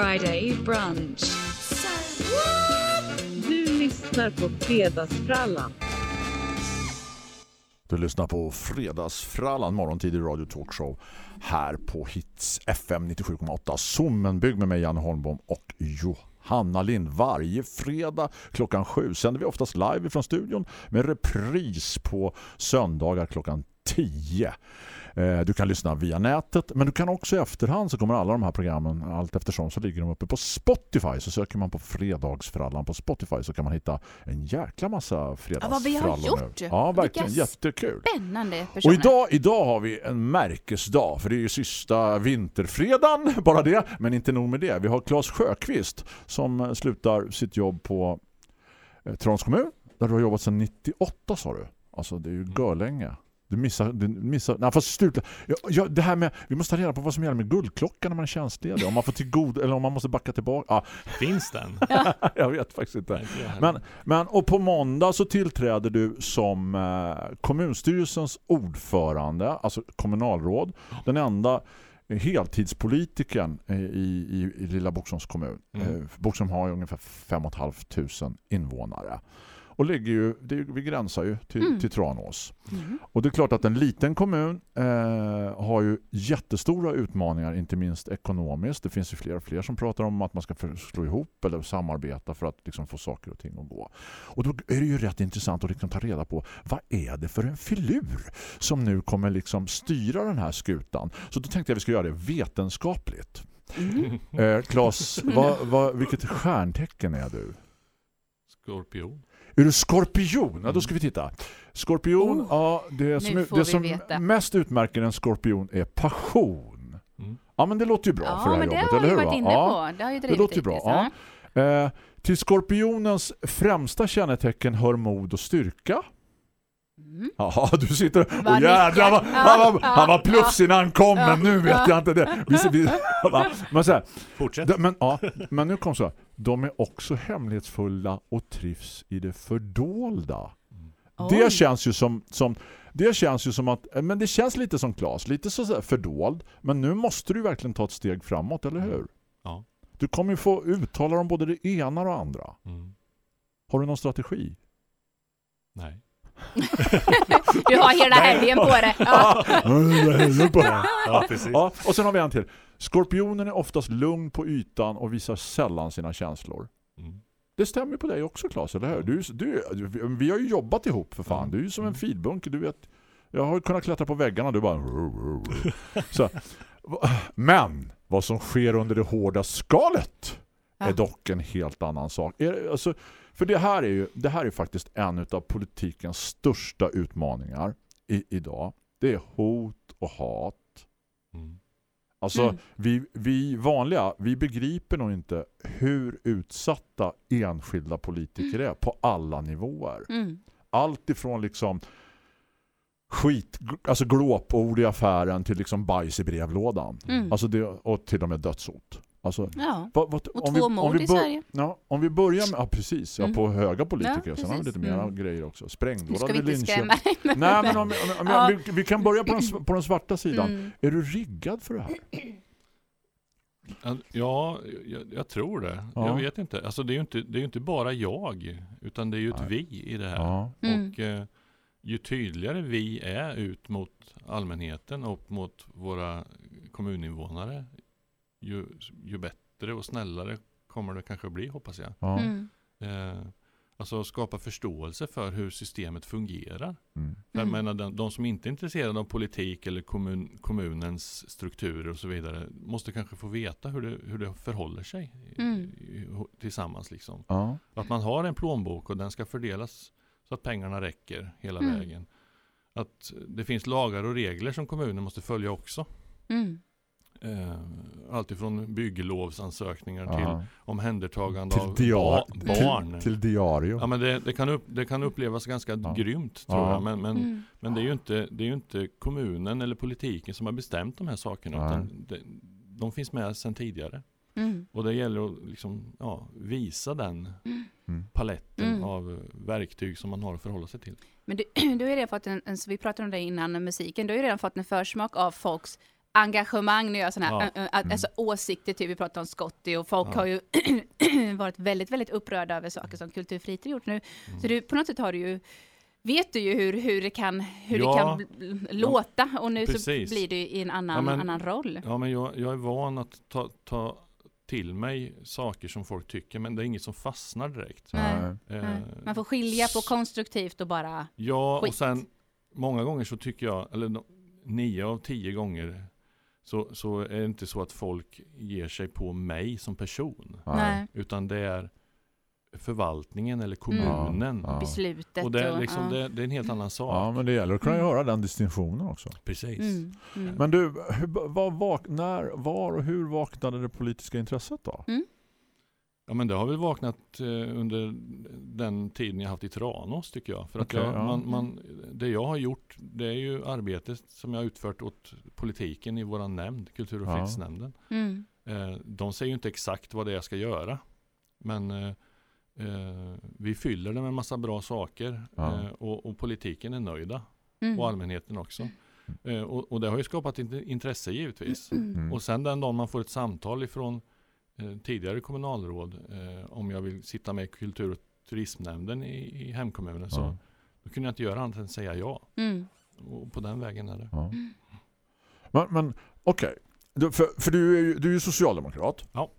Friday brunch. Du lyssnar på Fredagsfrallan. Du lyssnar på Fredagsfrallan morgontid i Radio Talkshow här på Hits FM 97,8 Sommenbygg med mig Janne Holmbom och Johanna Lind. Varje fredag klockan sju sänder vi oftast live från studion med repris på söndagar klockan 10. Eh, Du kan lyssna via nätet men du kan också i efterhand så kommer alla de här programmen allt eftersom så ligger de uppe på Spotify så söker man på fredagsfrallan på Spotify så kan man hitta en jäkla massa fredagsfrallor vad vi har nu. gjort. Ja, verkligen. Vilka Jättekul. Spännande Och personer. idag, idag har vi en märkesdag för det är ju sista vinterfredagen, bara det. Men inte nog med det. Vi har Claes Sjöqvist som slutar sitt jobb på eh, Trons kommun där du har jobbat sedan 98 sa du. Alltså det är ju görlänge. Du missar, du missar nej fast sluta. Ja, ja, det här med, vi måste ta reda på vad som gäller med guldklockan när man är tjänstledig. Om man får till god, eller om man måste backa tillbaka. Ja, Finns den? jag vet faktiskt inte. Nej. Men, men, och på måndag så tillträder du som eh, kommunstyrelsens ordförande, alltså kommunalråd. Den enda heltidspolitiken i, i, i lilla Boxholms kommun. Mm. Eh, Boxholm har ju ungefär 5 500 invånare. Och ligger ju, det, vi gränsar ju till, Mm. till Tranås. Mm. Och det är klart att en liten kommun eh, har ju jättestora utmaningar, inte minst ekonomiskt. Det finns ju fler och fler som pratar om att man ska slå ihop eller samarbeta för att liksom få saker och ting att gå. Och då är det ju rätt intressant att liksom ta reda på vad är det för en filur som nu kommer liksom styra den här skutan. Så då tänkte jag att vi ska göra det vetenskapligt. Mm. Eh, Claes, vad, vad, vilket stjärntecken är du? Skorpion. Är du skorpion? Ja, då ska vi titta. Skorpion, Oh, ja, det som, det som veta. mest utmärker en skorpion är passion. Mm. Ja, men det låter ju bra Ja, för det här det jobbet, har eller hur? varit va? inne ja, på. Det har ju det låter ju bra. Ja. Eh, till skorpionens främsta kännetecken hör mod och styrka. Mm. Jaha, du sitter och jädrar, nickar. vad- han, var, han var pluff innan han kom, men nu vet Ja. jag inte det. Vi, vi, men, så här, Fortsätt. men, ja, men nu kom så här. De är också hemlighetsfulla och trivs i det fördolda. Det Oj. känns ju som, som det känns ju som att men det känns lite som Klas, lite så fördold, men nu måste du verkligen ta ett steg framåt, eller hur? Ja. Du kommer ju få uttala om både det ena och det andra. Mm. Har du någon strategi? Nej. Du har hela helgen på det. Ja. Ja, precis. Ja, och sen har vi en till. Skorpionen är oftast lugn på ytan och visar sällan sina känslor. Mm. Det stämmer på dig också Claes, eller hur? Du, du, vi har ju jobbat ihop för fan. Du är ju som en feedbunk, du vet. Jag har ju kunnat klättra på väggarna, du bara... Så, men vad som sker under det hårda skalet är dock en helt annan sak. Är- Alltså, för det här är ju det här är faktiskt en av politikens största utmaningar i, idag. Det är hot och hat. Mm. Alltså Mm. vi, vi vanliga, vi begriper nog inte hur utsatta enskilda politiker är på alla nivåer. Mm. Allt ifrån liksom skit, alltså glåpord i affären till liksom bajs i brevlådan. Mm. Alltså det, och till och med dödshot. Alltså, Ja. vad, vad, Och två mord i bör- Sverige. Ja, om vi börjar med, ja precis, ja, Mm. på höga politiker. Ja, Sen har vi lite mera Mm. grejer också. Nu Sprängdåd ska vi inte skrämma dig. Nej, men om, om, om, Ja. vi, vi kan börja på den, på den svarta sidan. Mm. Är du riggad för det här? Ja, jag, jag tror det. Ja. Jag vet inte. Alltså det är ju inte, det är inte bara jag, utan det är ju ett Nej. vi i det här. Ja. Mm. Och eh, ju tydligare vi är ut mot allmänheten och mot våra kommuninvånare, ju, ju bättre och snällare kommer det kanske bli, hoppas jag. Ja. Mm. Eh, alltså skapa förståelse för hur systemet fungerar. Mm. För Jag Mm. menar, de, de som inte är intresserade av politik eller kommun, kommunens strukturer och så vidare måste kanske få veta hur det, hur det förhåller sig i- Mm. i, tillsammans. Liksom. Ja. Att man har en plånbok och den ska fördelas så att pengarna räcker hela Mm. vägen. Att det finns lagar och regler som kommunen måste följa också. Mm. Eh, Alltifrån bygglovsansökningar Ja. till omhändertagande av Till, diar ba- barn. till, till diario. Ja, men det, det, kan upp, det kan upplevas ganska Ja. grymt tror Ja. jag. Men, men, Mm. men det, är ju inte, det är ju inte kommunen eller politiken som har bestämt de här sakerna. Nej. Utan det, de finns med sedan tidigare. Mm. Och det gäller att liksom, ja, visa den Mm. paletten Mm. av verktyg som man har att förhålla sig till. Men du, du har redan fått en, en, vi pratade om det innan musiken, du har ju redan fått en försmak av folks engagemang när jag sådana här, Ja. ä- alltså åsikter, typ vi pratade om Scotty och folk Ja. har ju varit väldigt, väldigt upprörda över saker som Kulturfritid gjort nu. Mm. Så du, på något sätt har du ju, vet du ju hur, hur det kan, hur Ja. det kan låta och nu Precis. så blir du i en annan, Ja, men- annan roll. Ja, men jag, jag är van att ta, ta till mig saker som folk tycker, men det är inget som fastnar direkt. Nej. Eh, Nej. Man får skilja på konstruktivt och bara, Ja, skit. och sen många gånger så tycker jag, eller nio av tio gånger, så, så är det inte så att folk ger sig på mig som person. nej, Utan det är förvaltningen eller kommunen. Ja. beslutet Och det, är liksom, ja. det, det är en helt annan sak. Ja, men det gäller att kunna Mm. göra den distinktionen också. Precis. Mm, mm. Men du, hur, vad, vak, när, var och hur vaknade det politiska intresset då? Ja men det har väl vaknat eh, under den tiden jag haft i Tranås tycker jag. För att Okej, jag, ja. man, man, det jag har gjort det är ju arbetet som jag har utfört åt politiken i våran nämnd, kultur- och Ja. fritidsnämnden. Mm. Eh, de säger ju inte exakt vad det är jag ska göra. Men eh, eh, vi fyller det med massa bra saker Ja. eh, och, och politiken är nöjda. Mm. Och allmänheten också. Eh, och, och det har ju skapat int- intresse givetvis. Mm. Och sen den dagen man får ett samtal ifrån tidigare kommunalråd eh, om jag vill sitta med i kultur- och turismnämnden i, i hemkommunen så Ja. då kunde jag inte göra annat än säga ja. Mm. Och på den vägen är det. Ja. Men, men okej, Du- för, för du är ju du är ju socialdemokrat. Ja.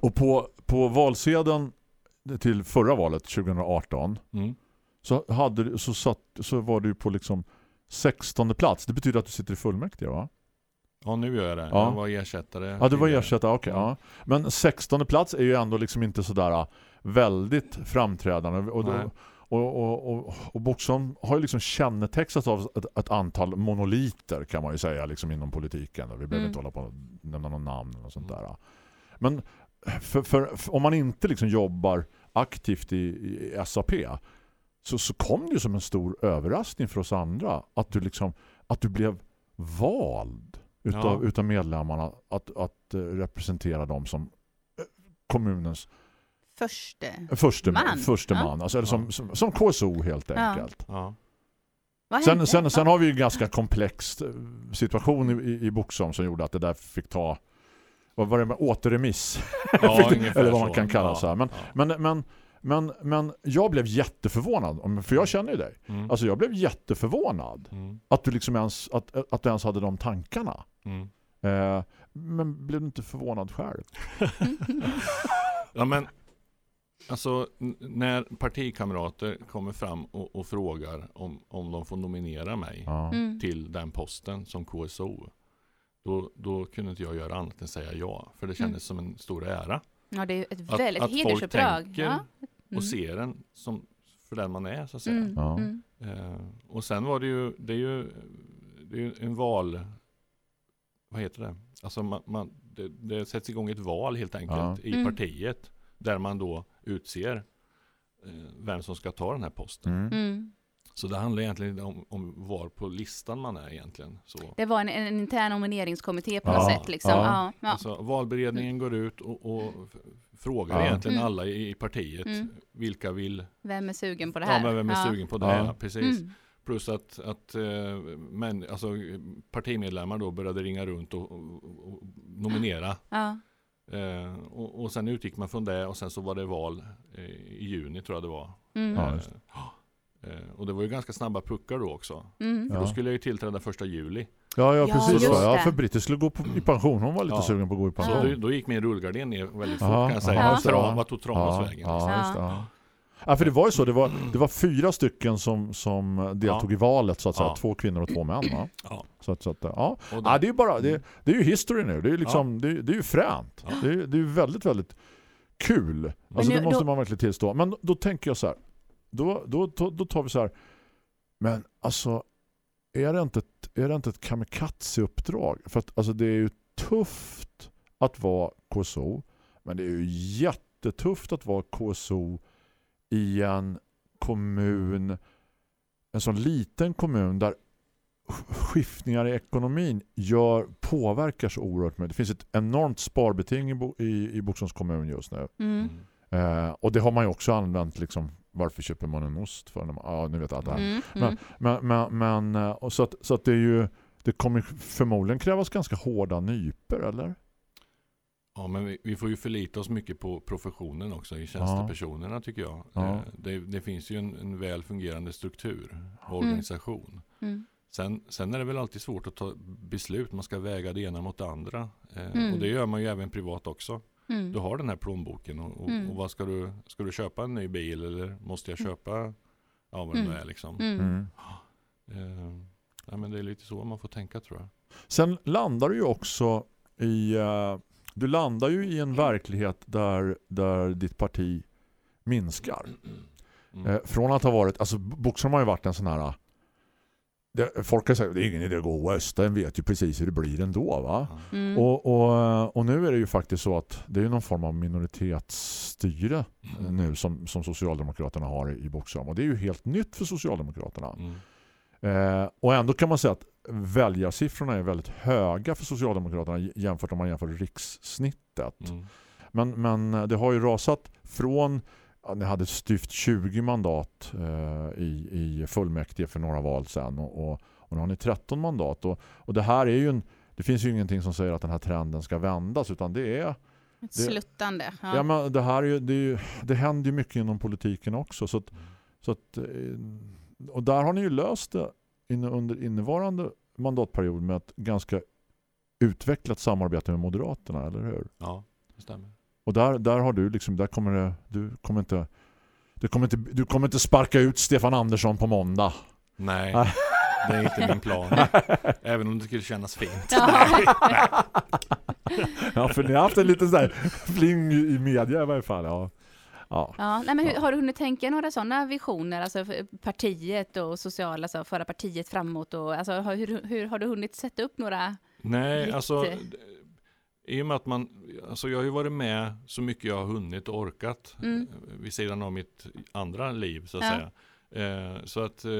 Och på, på valsedeln till förra valet 2018 Mm. så, hade, du- så, satt, så var du på liksom 16 plats. Det betyder att du sitter i fullmäktige va? Ja nu gör jag det. Ja. Jag var ersättare. Ja, det var ersättare, okej. Ja. ja. Men 16 plats är ju ändå liksom inte sådär äh, väldigt framträdande. Och, då, och, och, och, och Boxholm har ju liksom kännetecknats av ett, ett antal monoliter kan man ju säga liksom inom politiken. Och vi behöver Mm. inte hålla på och nämna någon namn eller sånt där. Men för, för, för, om man inte liksom jobbar aktivt i, i SAP så, så kom det ju som en stor överraskning för oss andra att du liksom att du blev vald utav, Ja. utav medlemmarna att, att eh, representera dem som eh, kommunens Förste. första Man. man, första Ja. man alltså, eller som, som, som KSO helt enkelt. Ja. Sen, sen, sen har vi ju en ganska komplex eh, situation i, i, i Boxholm som gjorde att det där fick ta vad var det med återremiss Ja, det- eller vad man kan kalla Ja, så här. Men, ja. men, men, men, men jag blev jätteförvånad för jag känner ju dig. Mm. Alltså jag blev jätteförvånad Mm. att du liksom ens att, att du ens hade de tankarna. Mm. Eh, men blev du inte förvånad själv? Ja men Alltså när partikamrater kommer fram och, och frågar om, om de får nominera mig Ja. Mm. till den posten som KSO. Då, då kunde inte jag göra annat än säga ja. För det kändes Mm. som en stor ära. Ja, det är ett Att- väldigt att folk hedersuppdrag. tänker Ja. Mm. Och ser en som, för den man är så att säga. Mm. Ja. Mm. Eh, och sen var det ju, det är ju, det är ju en val, vad heter det? Alltså man, man, det, det sätts igång ett val helt enkelt Ja. i Mm. partiet. Där man då utser eh, vem som ska ta den här posten. Så det handlar egentligen om, om var på listan man är egentligen. Så. Det var en, en intern nomineringskommitté på Ja, något sätt. Liksom. ja. Ja. Ja. Alltså, valberedningen går ut och, och frågar Ja. egentligen Mm. alla i, i partiet Mm. vilka vill, Vem är sugen på det ja, här? men vem är Ja. sugen på det Ja. här, precis. Mm. Plus att, att eh, men, alltså, partimedlemmar då började ringa runt och, och, och nominera. Ja. Eh, och, och sen utgick man från det och sen så var det val eh, i juni tror jag det var. Mm. Ja, just eh, och det var ju ganska snabba puckar då också. Mm. För Ja. då skulle jag ju tillträda första juli. Ja, ja, Ja, precis. Ja, det. för Britt skulle gå på, i pension. Hon var lite Ja. sugen på att gå i Så pension. då, då gick min rullgardin ner väldigt fort Ja, kan jag säga. ja, Ja, just det. Tram, vad tog Tranås ja, ja, just det, Ja. ja. Ja, för det var ju så. Det var, det var fyra stycken som, som deltog i valet, så att säga. Ja. Två kvinnor och två män. Va? Ja. Så att, så att, ja. Ja, det är ju bara det, det är ju history nu. Det är ju liksom det, är- det är ju fränt. Ja. Det, är, det är ju väldigt väldigt kul. Alltså nu- det måste då- man verkligen tillstå. Men då, då tänker jag så här. Då, då, då, då tar vi så här. Men alltså är det inte ett, är det inte ett kamikaze-uppdrag? För att alltså det är ju tufft att vara KSO. Men det är ju jättetufft att vara KSO i en kommun en sån liten kommun där skiftningar i ekonomin gör, påverkar så oerhört mycket. Det finns ett enormt sparbeting i, i, i Boxholms kommun just nu. Mm. Eh, och det har man ju också använt liksom, varför köper man en ost för? Ja, nu vet jag allt det här. Mm. Men, Mm. men, men, men eh, så, att, så att det är ju det kommer förmodligen krävas ganska hårda nyper, eller? Ja, men vi, vi får ju förlita oss mycket på professionen också i tjänstepersonerna tycker jag. Ja. Eh, Det, det finns ju en, en väl fungerande struktur och Mm. organisation. Mm. Sen, sen är det väl alltid svårt att ta beslut. Man ska väga det ena mot det andra. Eh, Mm. Och det gör man ju även privat också. Mm. Du har den här plånboken och, och, Mm. och vad ska du, ska du köpa en ny bil eller måste jag köpa, ja vad det nu Mm. är liksom. Mm. Mm. Eh, ja, men det är lite så man får tänka tror jag. Sen landar du ju också i eh, du landar ju i en verklighet där, där ditt parti minskar. Mm. Eh, från att ha varit, alltså Boxholm har ju varit en sån här det, folk har sagt det är ingen idé att gå och rösta, den vet ju precis hur det blir ändå va? Mm. Och, och, och nu är det ju faktiskt så att det är någon form av minoritetsstyre Mm. nu som, som Socialdemokraterna har i, Boxholm. Och det är ju helt nytt för Socialdemokraterna. Mm. Eh, och ändå kan man säga att väljarsiffrorna är väldigt höga för Socialdemokraterna jämfört om man jämför rikssnittet. Mm. Men, men det har ju rasat från ni hade styft 20 mandat eh, i, i fullmäktige för några val sedan och, och, och nu har ni 13 mandat och, och det här är ju en det finns ju ingenting som säger att den här trenden ska vändas utan det är Ett det- sluttande. Ja. ja, men det här är ju, det, är ju, det händer ju mycket inom politiken också så att, så att eh, och där har ni ju löst det in, under innevarande mandatperiod med ett ganska utvecklat samarbete med Moderaterna, eller hur? Ja, det stämmer. Och där, där har du liksom, där kommer det, du kommer inte du kommer inte, du kommer inte sparka ut Stefan Andersson på måndag. Nej, det är inte min plan. Även om det skulle kännas fint. Ja. Ja, för ni har haft en liten sån här fling i media i varje fall. Ja. Ja. Ja, nej, men hur, har du hunnit tänka några sådana visioner, alltså partiet och sociala, alltså föra partiet framåt och alltså hur, hur har du hunnit sätta upp några? Nej, Rikt- alltså i och med att man, alltså jag har ju varit med så mycket jag har hunnit och orkat Mm. eh, vid sidan av mitt andra liv så att Ja. säga. Eh, så att eh,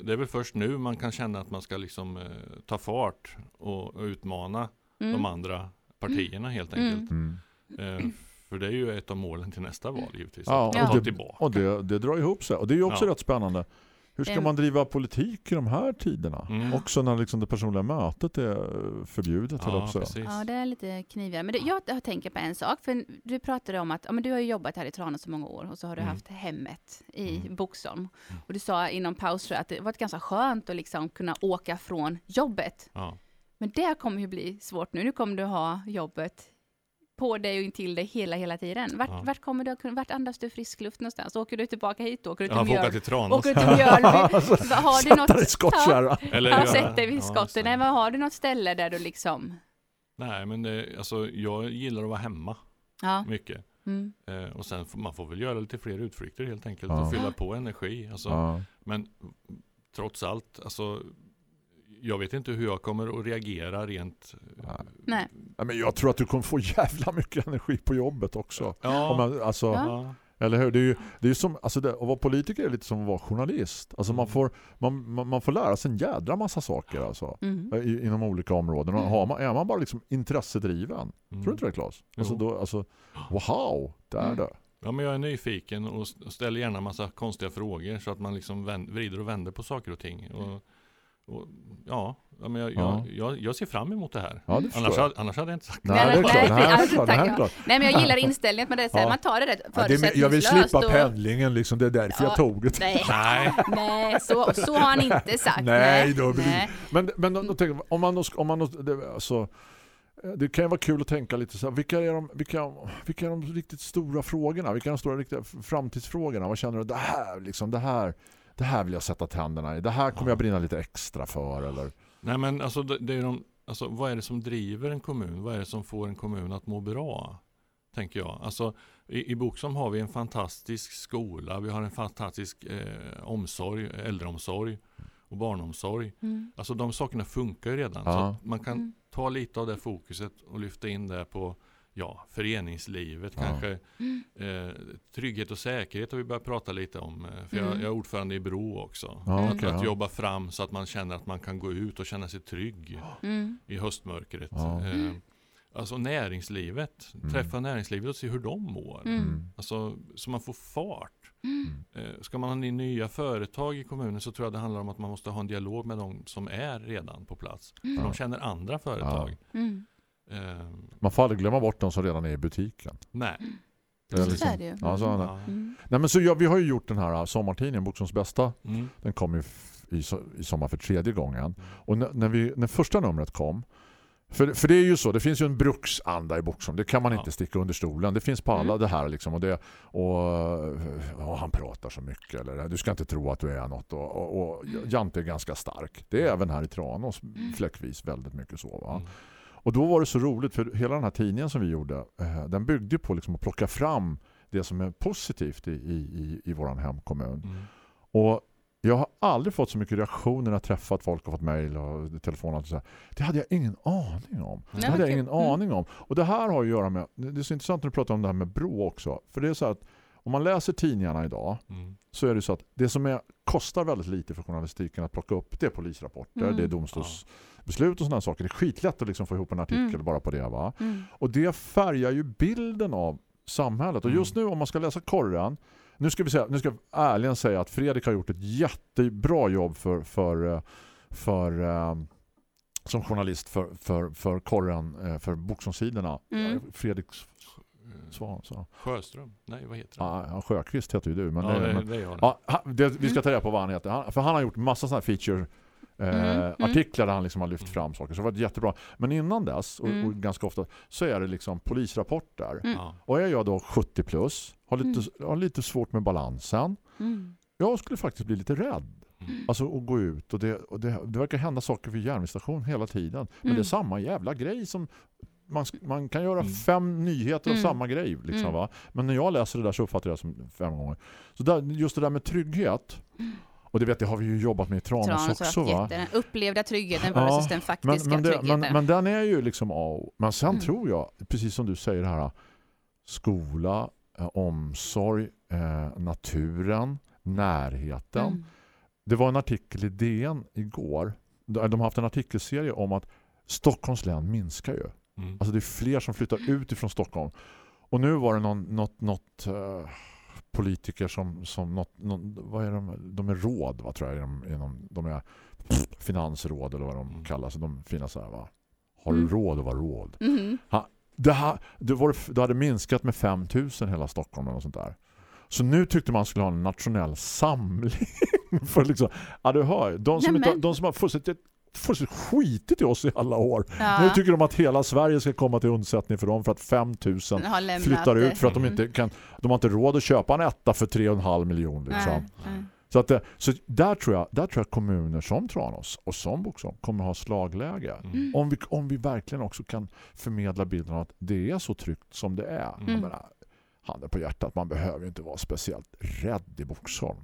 det är väl först nu man kan känna att man ska liksom eh, ta fart och, och utmana Mm. de andra partierna helt Mm. enkelt. Mm. Eh, för det är ju ett av målen till nästa val givetvis. Ja, att och ta det-. Och det, det drar ihop sig. Och det är ju också Ja. rätt spännande. Hur ska man driva politik i de här tiderna? Mm. Också när liksom det personliga mötet är förbjudet. Ja, precis. Ja, det är lite knivigare. Men det, jag, tänker på en sak, för du pratade om att ja, men du har jobbat här i Tranås så många år och så har du Mm. haft hemmet i Mm. Boxholm. Mm. Och du sa inom paus att det var ganska skönt att liksom kunna åka från jobbet. Ja. Men det kommer ju bli svårt nu. Nu kommer du ha jobbet på dig och intill dig hela, hela tiden. Vart, Ja. vart kommer du, vart andas du frisk luft någonstans? Åker du tillbaka hit då? Åker du till får åka Mjölby? till Tranås. Åker du till Mjölby? Va- har du Sätta något... dig i skottkärra. Eller Ja, göra- sätt dig vid Ja, skottet. Nej, men har du något ställe där du liksom... Nej, men det, alltså, jag gillar att vara hemma Ja. mycket. Mm. Eh, och sen får, man får väl göra lite fler utflykter helt enkelt Ja. och fylla på energi. Alltså, Ja. Men trots allt, alltså, jag vet inte hur jag kommer att reagera rent... eh, Nej. Ja, men jag tror att du kommer få jävla mycket energi på jobbet också. Ja, Om man, alltså, Ja. Eller hur? Det är ju, det är som, alltså det, att vara politiker är lite som att vara journalist. Alltså man, Mm. får, man, man, man får lära sig en jädra massa saker alltså, Mm. i, inom olika områden. Och har man, är man bara liksom intressedriven, Mm. tror du inte det Claes? Alltså då, alltså, wow, där Mm. det. Ja, men jag är nyfiken och ställer gärna massa konstiga frågor så att man liksom vänd, vrider och vänder på saker och ting. Och, och, ja, men jag, Ja. Jag, jag, jag ser fram emot det här. Ja, det Annars, jag. hade, annars hade jag inte sagt Nej, det nej. Det är nej, klart. Nej, men jag gillar inställningen med det. Så här, Ja. Man tar det rätt Ja, med- jag vill förutsättningslöst. slippa och- pendlingen liksom, det är därför jag Ja. tog det. Nej, Nej. nej så, så har han inte sagt. Nej, då blir- nej. Men, men då, då tänker jag, om man, om man det, alltså, det kan ju vara kul att tänka lite så här, vilka är de, vilka, vilka är de riktigt stora frågorna? Vilka är de stora riktiga framtidsfrågorna? Vad känner du, det här, liksom, det här, det här vill jag sätta tänderna i. Det här kommer Ja. jag brinna lite extra för. Eller? Nej, men alltså, det, är de, alltså, vad är det som driver en kommun? Vad är det som får en kommun att må bra? Tänker jag. Alltså, i, I Boxholm har vi en fantastisk skola. Vi har en fantastisk eh, omsorg, äldreomsorg och barnomsorg. Mm. Alltså de sakerna funkar ju redan. Ja. Så man kan Mm. ta lite av det fokuset och lyfta in det på ja, föreningslivet Ja. kanske. Eh, trygghet och säkerhet har vi börjat prata lite om. eh, För jag, Mm. jag är ordförande i BRO också. Ja, att, okej, att ja. jobba fram så att man känner att man kan gå ut och känna sig trygg Mm. i höstmörkret. Ja. Eh, alltså näringslivet. Mm. Träffa näringslivet och se hur de mår. Mm. Alltså, så man får fart. Mm. Eh, Ska man ha in nya företag i kommunen så tror jag det handlar om att man måste ha en dialog med de som är redan på plats. För Ja. de känner andra företag. Mm. Eh, Man får aldrig glömma bort de som redan är i butiken. nej. Det är Så liksom- är det ju. Ja, så. Ja. Mm. Nej, men så jag, vi har ju gjort den här uh, sommartidningen, Boxholms bästa. Mm. Den kom ju i, so- i sommar för tredje gången. Och när, när, vi, när första numret kom för, för det är ju så, det finns ju en bruksanda i Boxholm. Det kan man Ja. inte sticka under stolen. Det finns på alla Mm. det här liksom. Och, det, och, och han pratar så mycket. Eller, du ska inte tro att du är något. Och, och, och Jante är ganska stark. Det är även här i Tranås fläckvis väldigt mycket så. Va? Mm. Och då var det så roligt för hela den här tidningen som vi gjorde, eh, den byggde på liksom att plocka fram det som är positivt i, i, i, i vår hemkommun. Mm. Och jag har aldrig fått så mycket reaktioner när jag träffat folk och fått mejl och telefon och så här. Det hade jag ingen aning om. Det Nej, hade jag ingen Mm. aning om. Och det här har att göra med, det är så intressant när du pratar om det här med bro också. För det är så att om man läser tidningarna idag Mm. så är det så att det som är, kostar väldigt lite för journalistiken att plocka upp det är polisrapporter, Mm. det är domstolsbeslut och sådana saker. Det är skitlätt att liksom få ihop en artikel Mm. bara på det va. Mm. Och det färgar ju bilden av samhället. Och just nu om man ska läsa korren nu ska vi säga, nu ska jag ärligen säga att Fredrik har gjort ett jättebra jobb för, för, eh, för eh, som journalist för, för, för korren, eh, för boksomsidorna. Mm. Fredrik Eh, Svan, så. Sjöström? Nej, vad heter han? Ja, Sjöqvist heter ju du. Men ja, det, men, det ja, han- det, vi ska ta reda på vad han heter. Han, för han har gjort massa sådana här feature eh, Mm, mm. artiklar där han liksom har lyft Mm. fram saker. Så det var jättebra. Men innan dess, och, Mm. och ganska ofta, så är det liksom polisrapporter. Mm. Och är jag då 70 plus, har lite, har lite svårt med balansen. Mm. Jag skulle faktiskt bli lite rädd. Mm. Alltså att gå ut och, det, och det, det verkar hända saker vid järnvägsstation hela tiden. Men Mm. det är samma jävla grej som man, man kan göra Mm. fem nyheter av Mm. samma grej. Liksom, Mm. va? Men när jag läser det där så uppfattar jag det som fem gånger. Så där, just det där med trygghet. Och det vet jag har vi ju jobbat med i Tranås Tranås också. Va? Den upplevda tryggheten Ja, versus den Men, faktiska men, det, tryggheten. men, men den är ju liksom A. Men sen Mm. tror jag, precis som du säger här, skola, eh, omsorg, eh, naturen, närheten. Mm. Det var en artikel i DN igår. De de har haft en artikelserie om att Stockholms län minskar ju. Mm. Alltså det är fler som flyttar ut ifrån Stockholm. Och nu var det någon, något, något eh, politiker som, som något, någon, vad är de? De är råd va, tror jag. Inom, inom, de är finansråd eller vad de Mm. kallas. De fina så här va. Har du Mm. råd att vara råd? Mhm. Det, här, det, var, det hade minskat med 5000 hela Stockholm eller sånt där. Så nu tyckte man skulle ha en nationell samling. för liksom, ja du hör, de som, inte, de som har fullständigt fullständigt skitit i oss i alla år. Ja. Nu tycker de att hela Sverige ska komma till undsättning för dem för att 5000 Har lämnat flyttar ut för att de Mm. inte kan de har inte råd att köpa en etta för 3,5 miljoner liksom. Nej, nej. Så, att, det- så där, tror jag, där tror jag kommuner som Tranås och som Boxholm kommer ha slagläge. Mm. Om, vi, om vi verkligen också kan förmedla bilden av att det är så tryggt som det är. Mm. Jag menar, handen på hjärtat, man behöver inte vara speciellt rädd i Boxholm.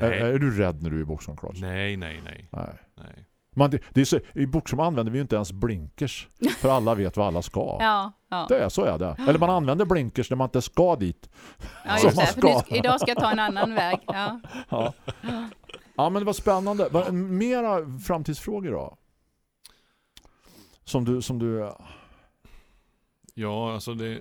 Är, är du rädd när du är i Boxholm, Claes? nej, nej, nej. Nej. nej. Man, det, är så, I Boxholm använder vi ju inte ens blinkers för alla vet vad alla ska. Ja, ja. Det är så är det. Eller man använder blinkers när man inte ska dit. ja just det. För nu, ska. ska- idag ska jag ta en annan väg. Ja. Ja. ja, men det var spännande. Vad- Mera framtidsfrågor då? Som du, som du Ja, alltså det,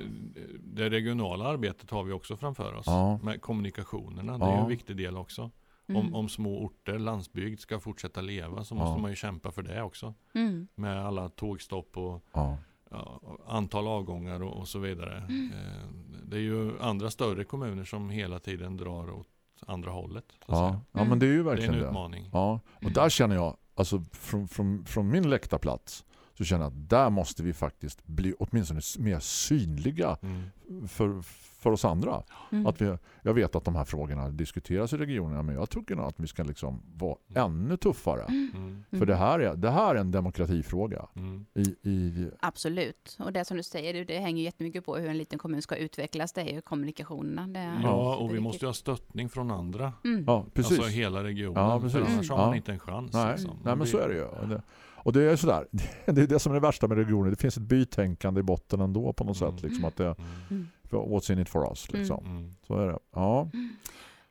det regionala arbetet har vi också framför oss. Ja. Med kommunikationerna, det är ju en viktig del också. Mm. Om, om små orter, landsbygd ska fortsätta leva så Ja. måste man ju kämpa för det också. Mm. Med alla tågstopp och ja. ja, antal avgångar och, och så vidare. Eh, det är ju andra större kommuner som hela tiden drar åt andra hållet. Ja. ja, men det är ju Det är verkligen en det. utmaning. Ja, och där känner jag, alltså från, från, från min läktarplats så känner jag att där måste vi faktiskt bli åtminstone mer synliga Mm. för, för oss andra. Mm. Att vi, jag vet att de här frågorna diskuteras i regionerna men jag tycker nog att vi ska liksom vara ännu tuffare. Mm. För det här, är, det här är en demokratifråga. Mm. I, i, Absolut. Och det som du säger, det, hänger jättemycket på hur en liten kommun ska utvecklas. Det är ju kommunikationerna. Det är Ja, och vi måste ju ha stöttning från andra. Mm. ja, precis. Alltså hela regionen. Ja, precis. För annars har Ja. man inte en chans. Nej, liksom. nej men så blir- är det ju. Det, och det är sådär. Det är det som är det värsta med regioner. Det finns ett bytänkande i botten ändå på något Mm. sätt. Liksom, att det, Mm. what's in it for us? Liksom. Mm. Så är det. Ja.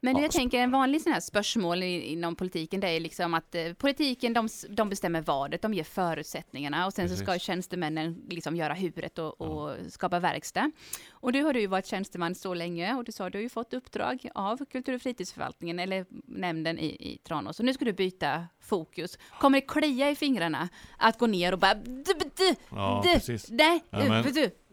Men Ja, jag tänker en vanlig sån här spörsmål inom politiken det är liksom att eh, politiken de, de bestämmer vadet, de ger förutsättningarna och sen så ska Precis. tjänstemännen liksom göra huvudet och, och skapa verkstad. Och du har du ju varit tjänsteman så länge och du sa du har ju fått uppdrag av kultur- och fritidsförvaltningen eller nämnden i, i Tranås. Och nu ska du byta fokus. Kommer det klia i fingrarna att gå ner och bara du, du, Ja, du, precis. Nej,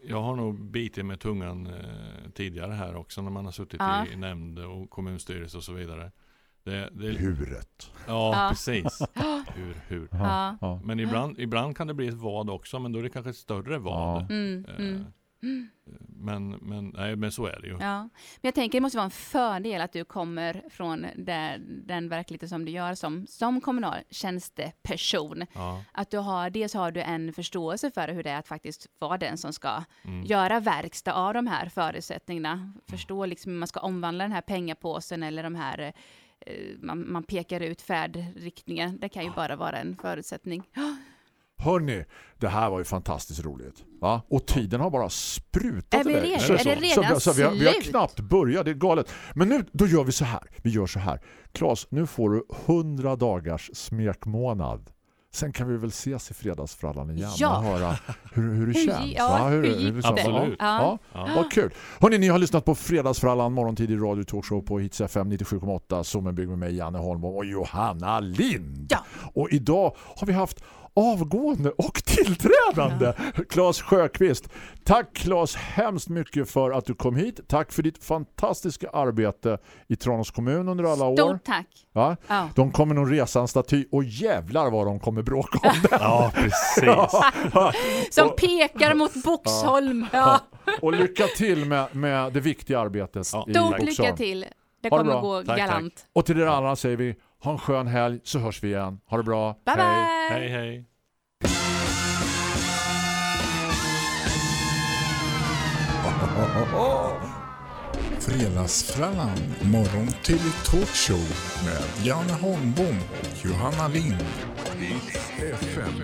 Jag har nog bitit med tungan eh, tidigare här också när man har suttit Ja. i nämnd och kommunstyrelse och så vidare. Det, det, Huret. ja, Ja. precis. Hur, hur. Ja. Ja. Men ibland, ibland kan det bli ett vad också, men då är det kanske ett större vad. Ja. Mm, Eh, mm. Men, men, nej, men så är det ju. Ja, men jag tänker det måste vara en fördel att du kommer från där, den verkligheten som du gör som, som kommunal tjänsteperson. Ja. Att du har, dels har du en förståelse för hur det är att faktiskt vara den som ska Mm. göra verkstad av de här förutsättningarna. Förstå liksom hur man ska omvandla den här pengapåsen eller de här eh, man, man pekar ut färdriktningen. Det kan ju bara vara en förutsättning. Hörni, det här var ju fantastiskt roligt. Va? Och tiden har bara sprutat Är vi iväg. redan- Så- är det så- redan så, vi, har, vi har knappt börjat, det är galet. Men nu, då gör vi så här. Vi gör så här. Claes, nu får du 100 dagars smekmånad. Sen kan vi väl ses i fredagsfrallan igen Ja. och höra hur, hur det Hur- känns. ja, va? hur gick liksom- det? Absolut. Ja. Ja. Ja. Vad kul. Hörrni, ni har lyssnat på Fredagsfrallan morgontid i Radio Talkshow på Hits FM 97,8 Sommenbygg med mig Janne Holm och Johanna Lind. Ja. Och idag har vi haft avgående och tillträdande Claes Sjöqvist. Tack Claes hemskt mycket för att du kom hit. Tack för ditt fantastiska arbete i Tranås kommun under alla år. Stort tack. Ja. Ja. De kommer nog resa en staty och jävlar vad de kommer bråka om den. Ja, precis. Som pekar mot Boxholm. Ja. Och lycka till med, med det viktiga arbetet. Ja. i Stort Boxholm. lycka till. Det kommer gå Tack, galant. Och till er andra säger vi ha en skön helg så hörs vi igen. Ha det bra. Bye Hej. bye! hej, hej. Fredagsfrallan, morgon till talkshow med Janne Holmbom och Johanna Lind. FM.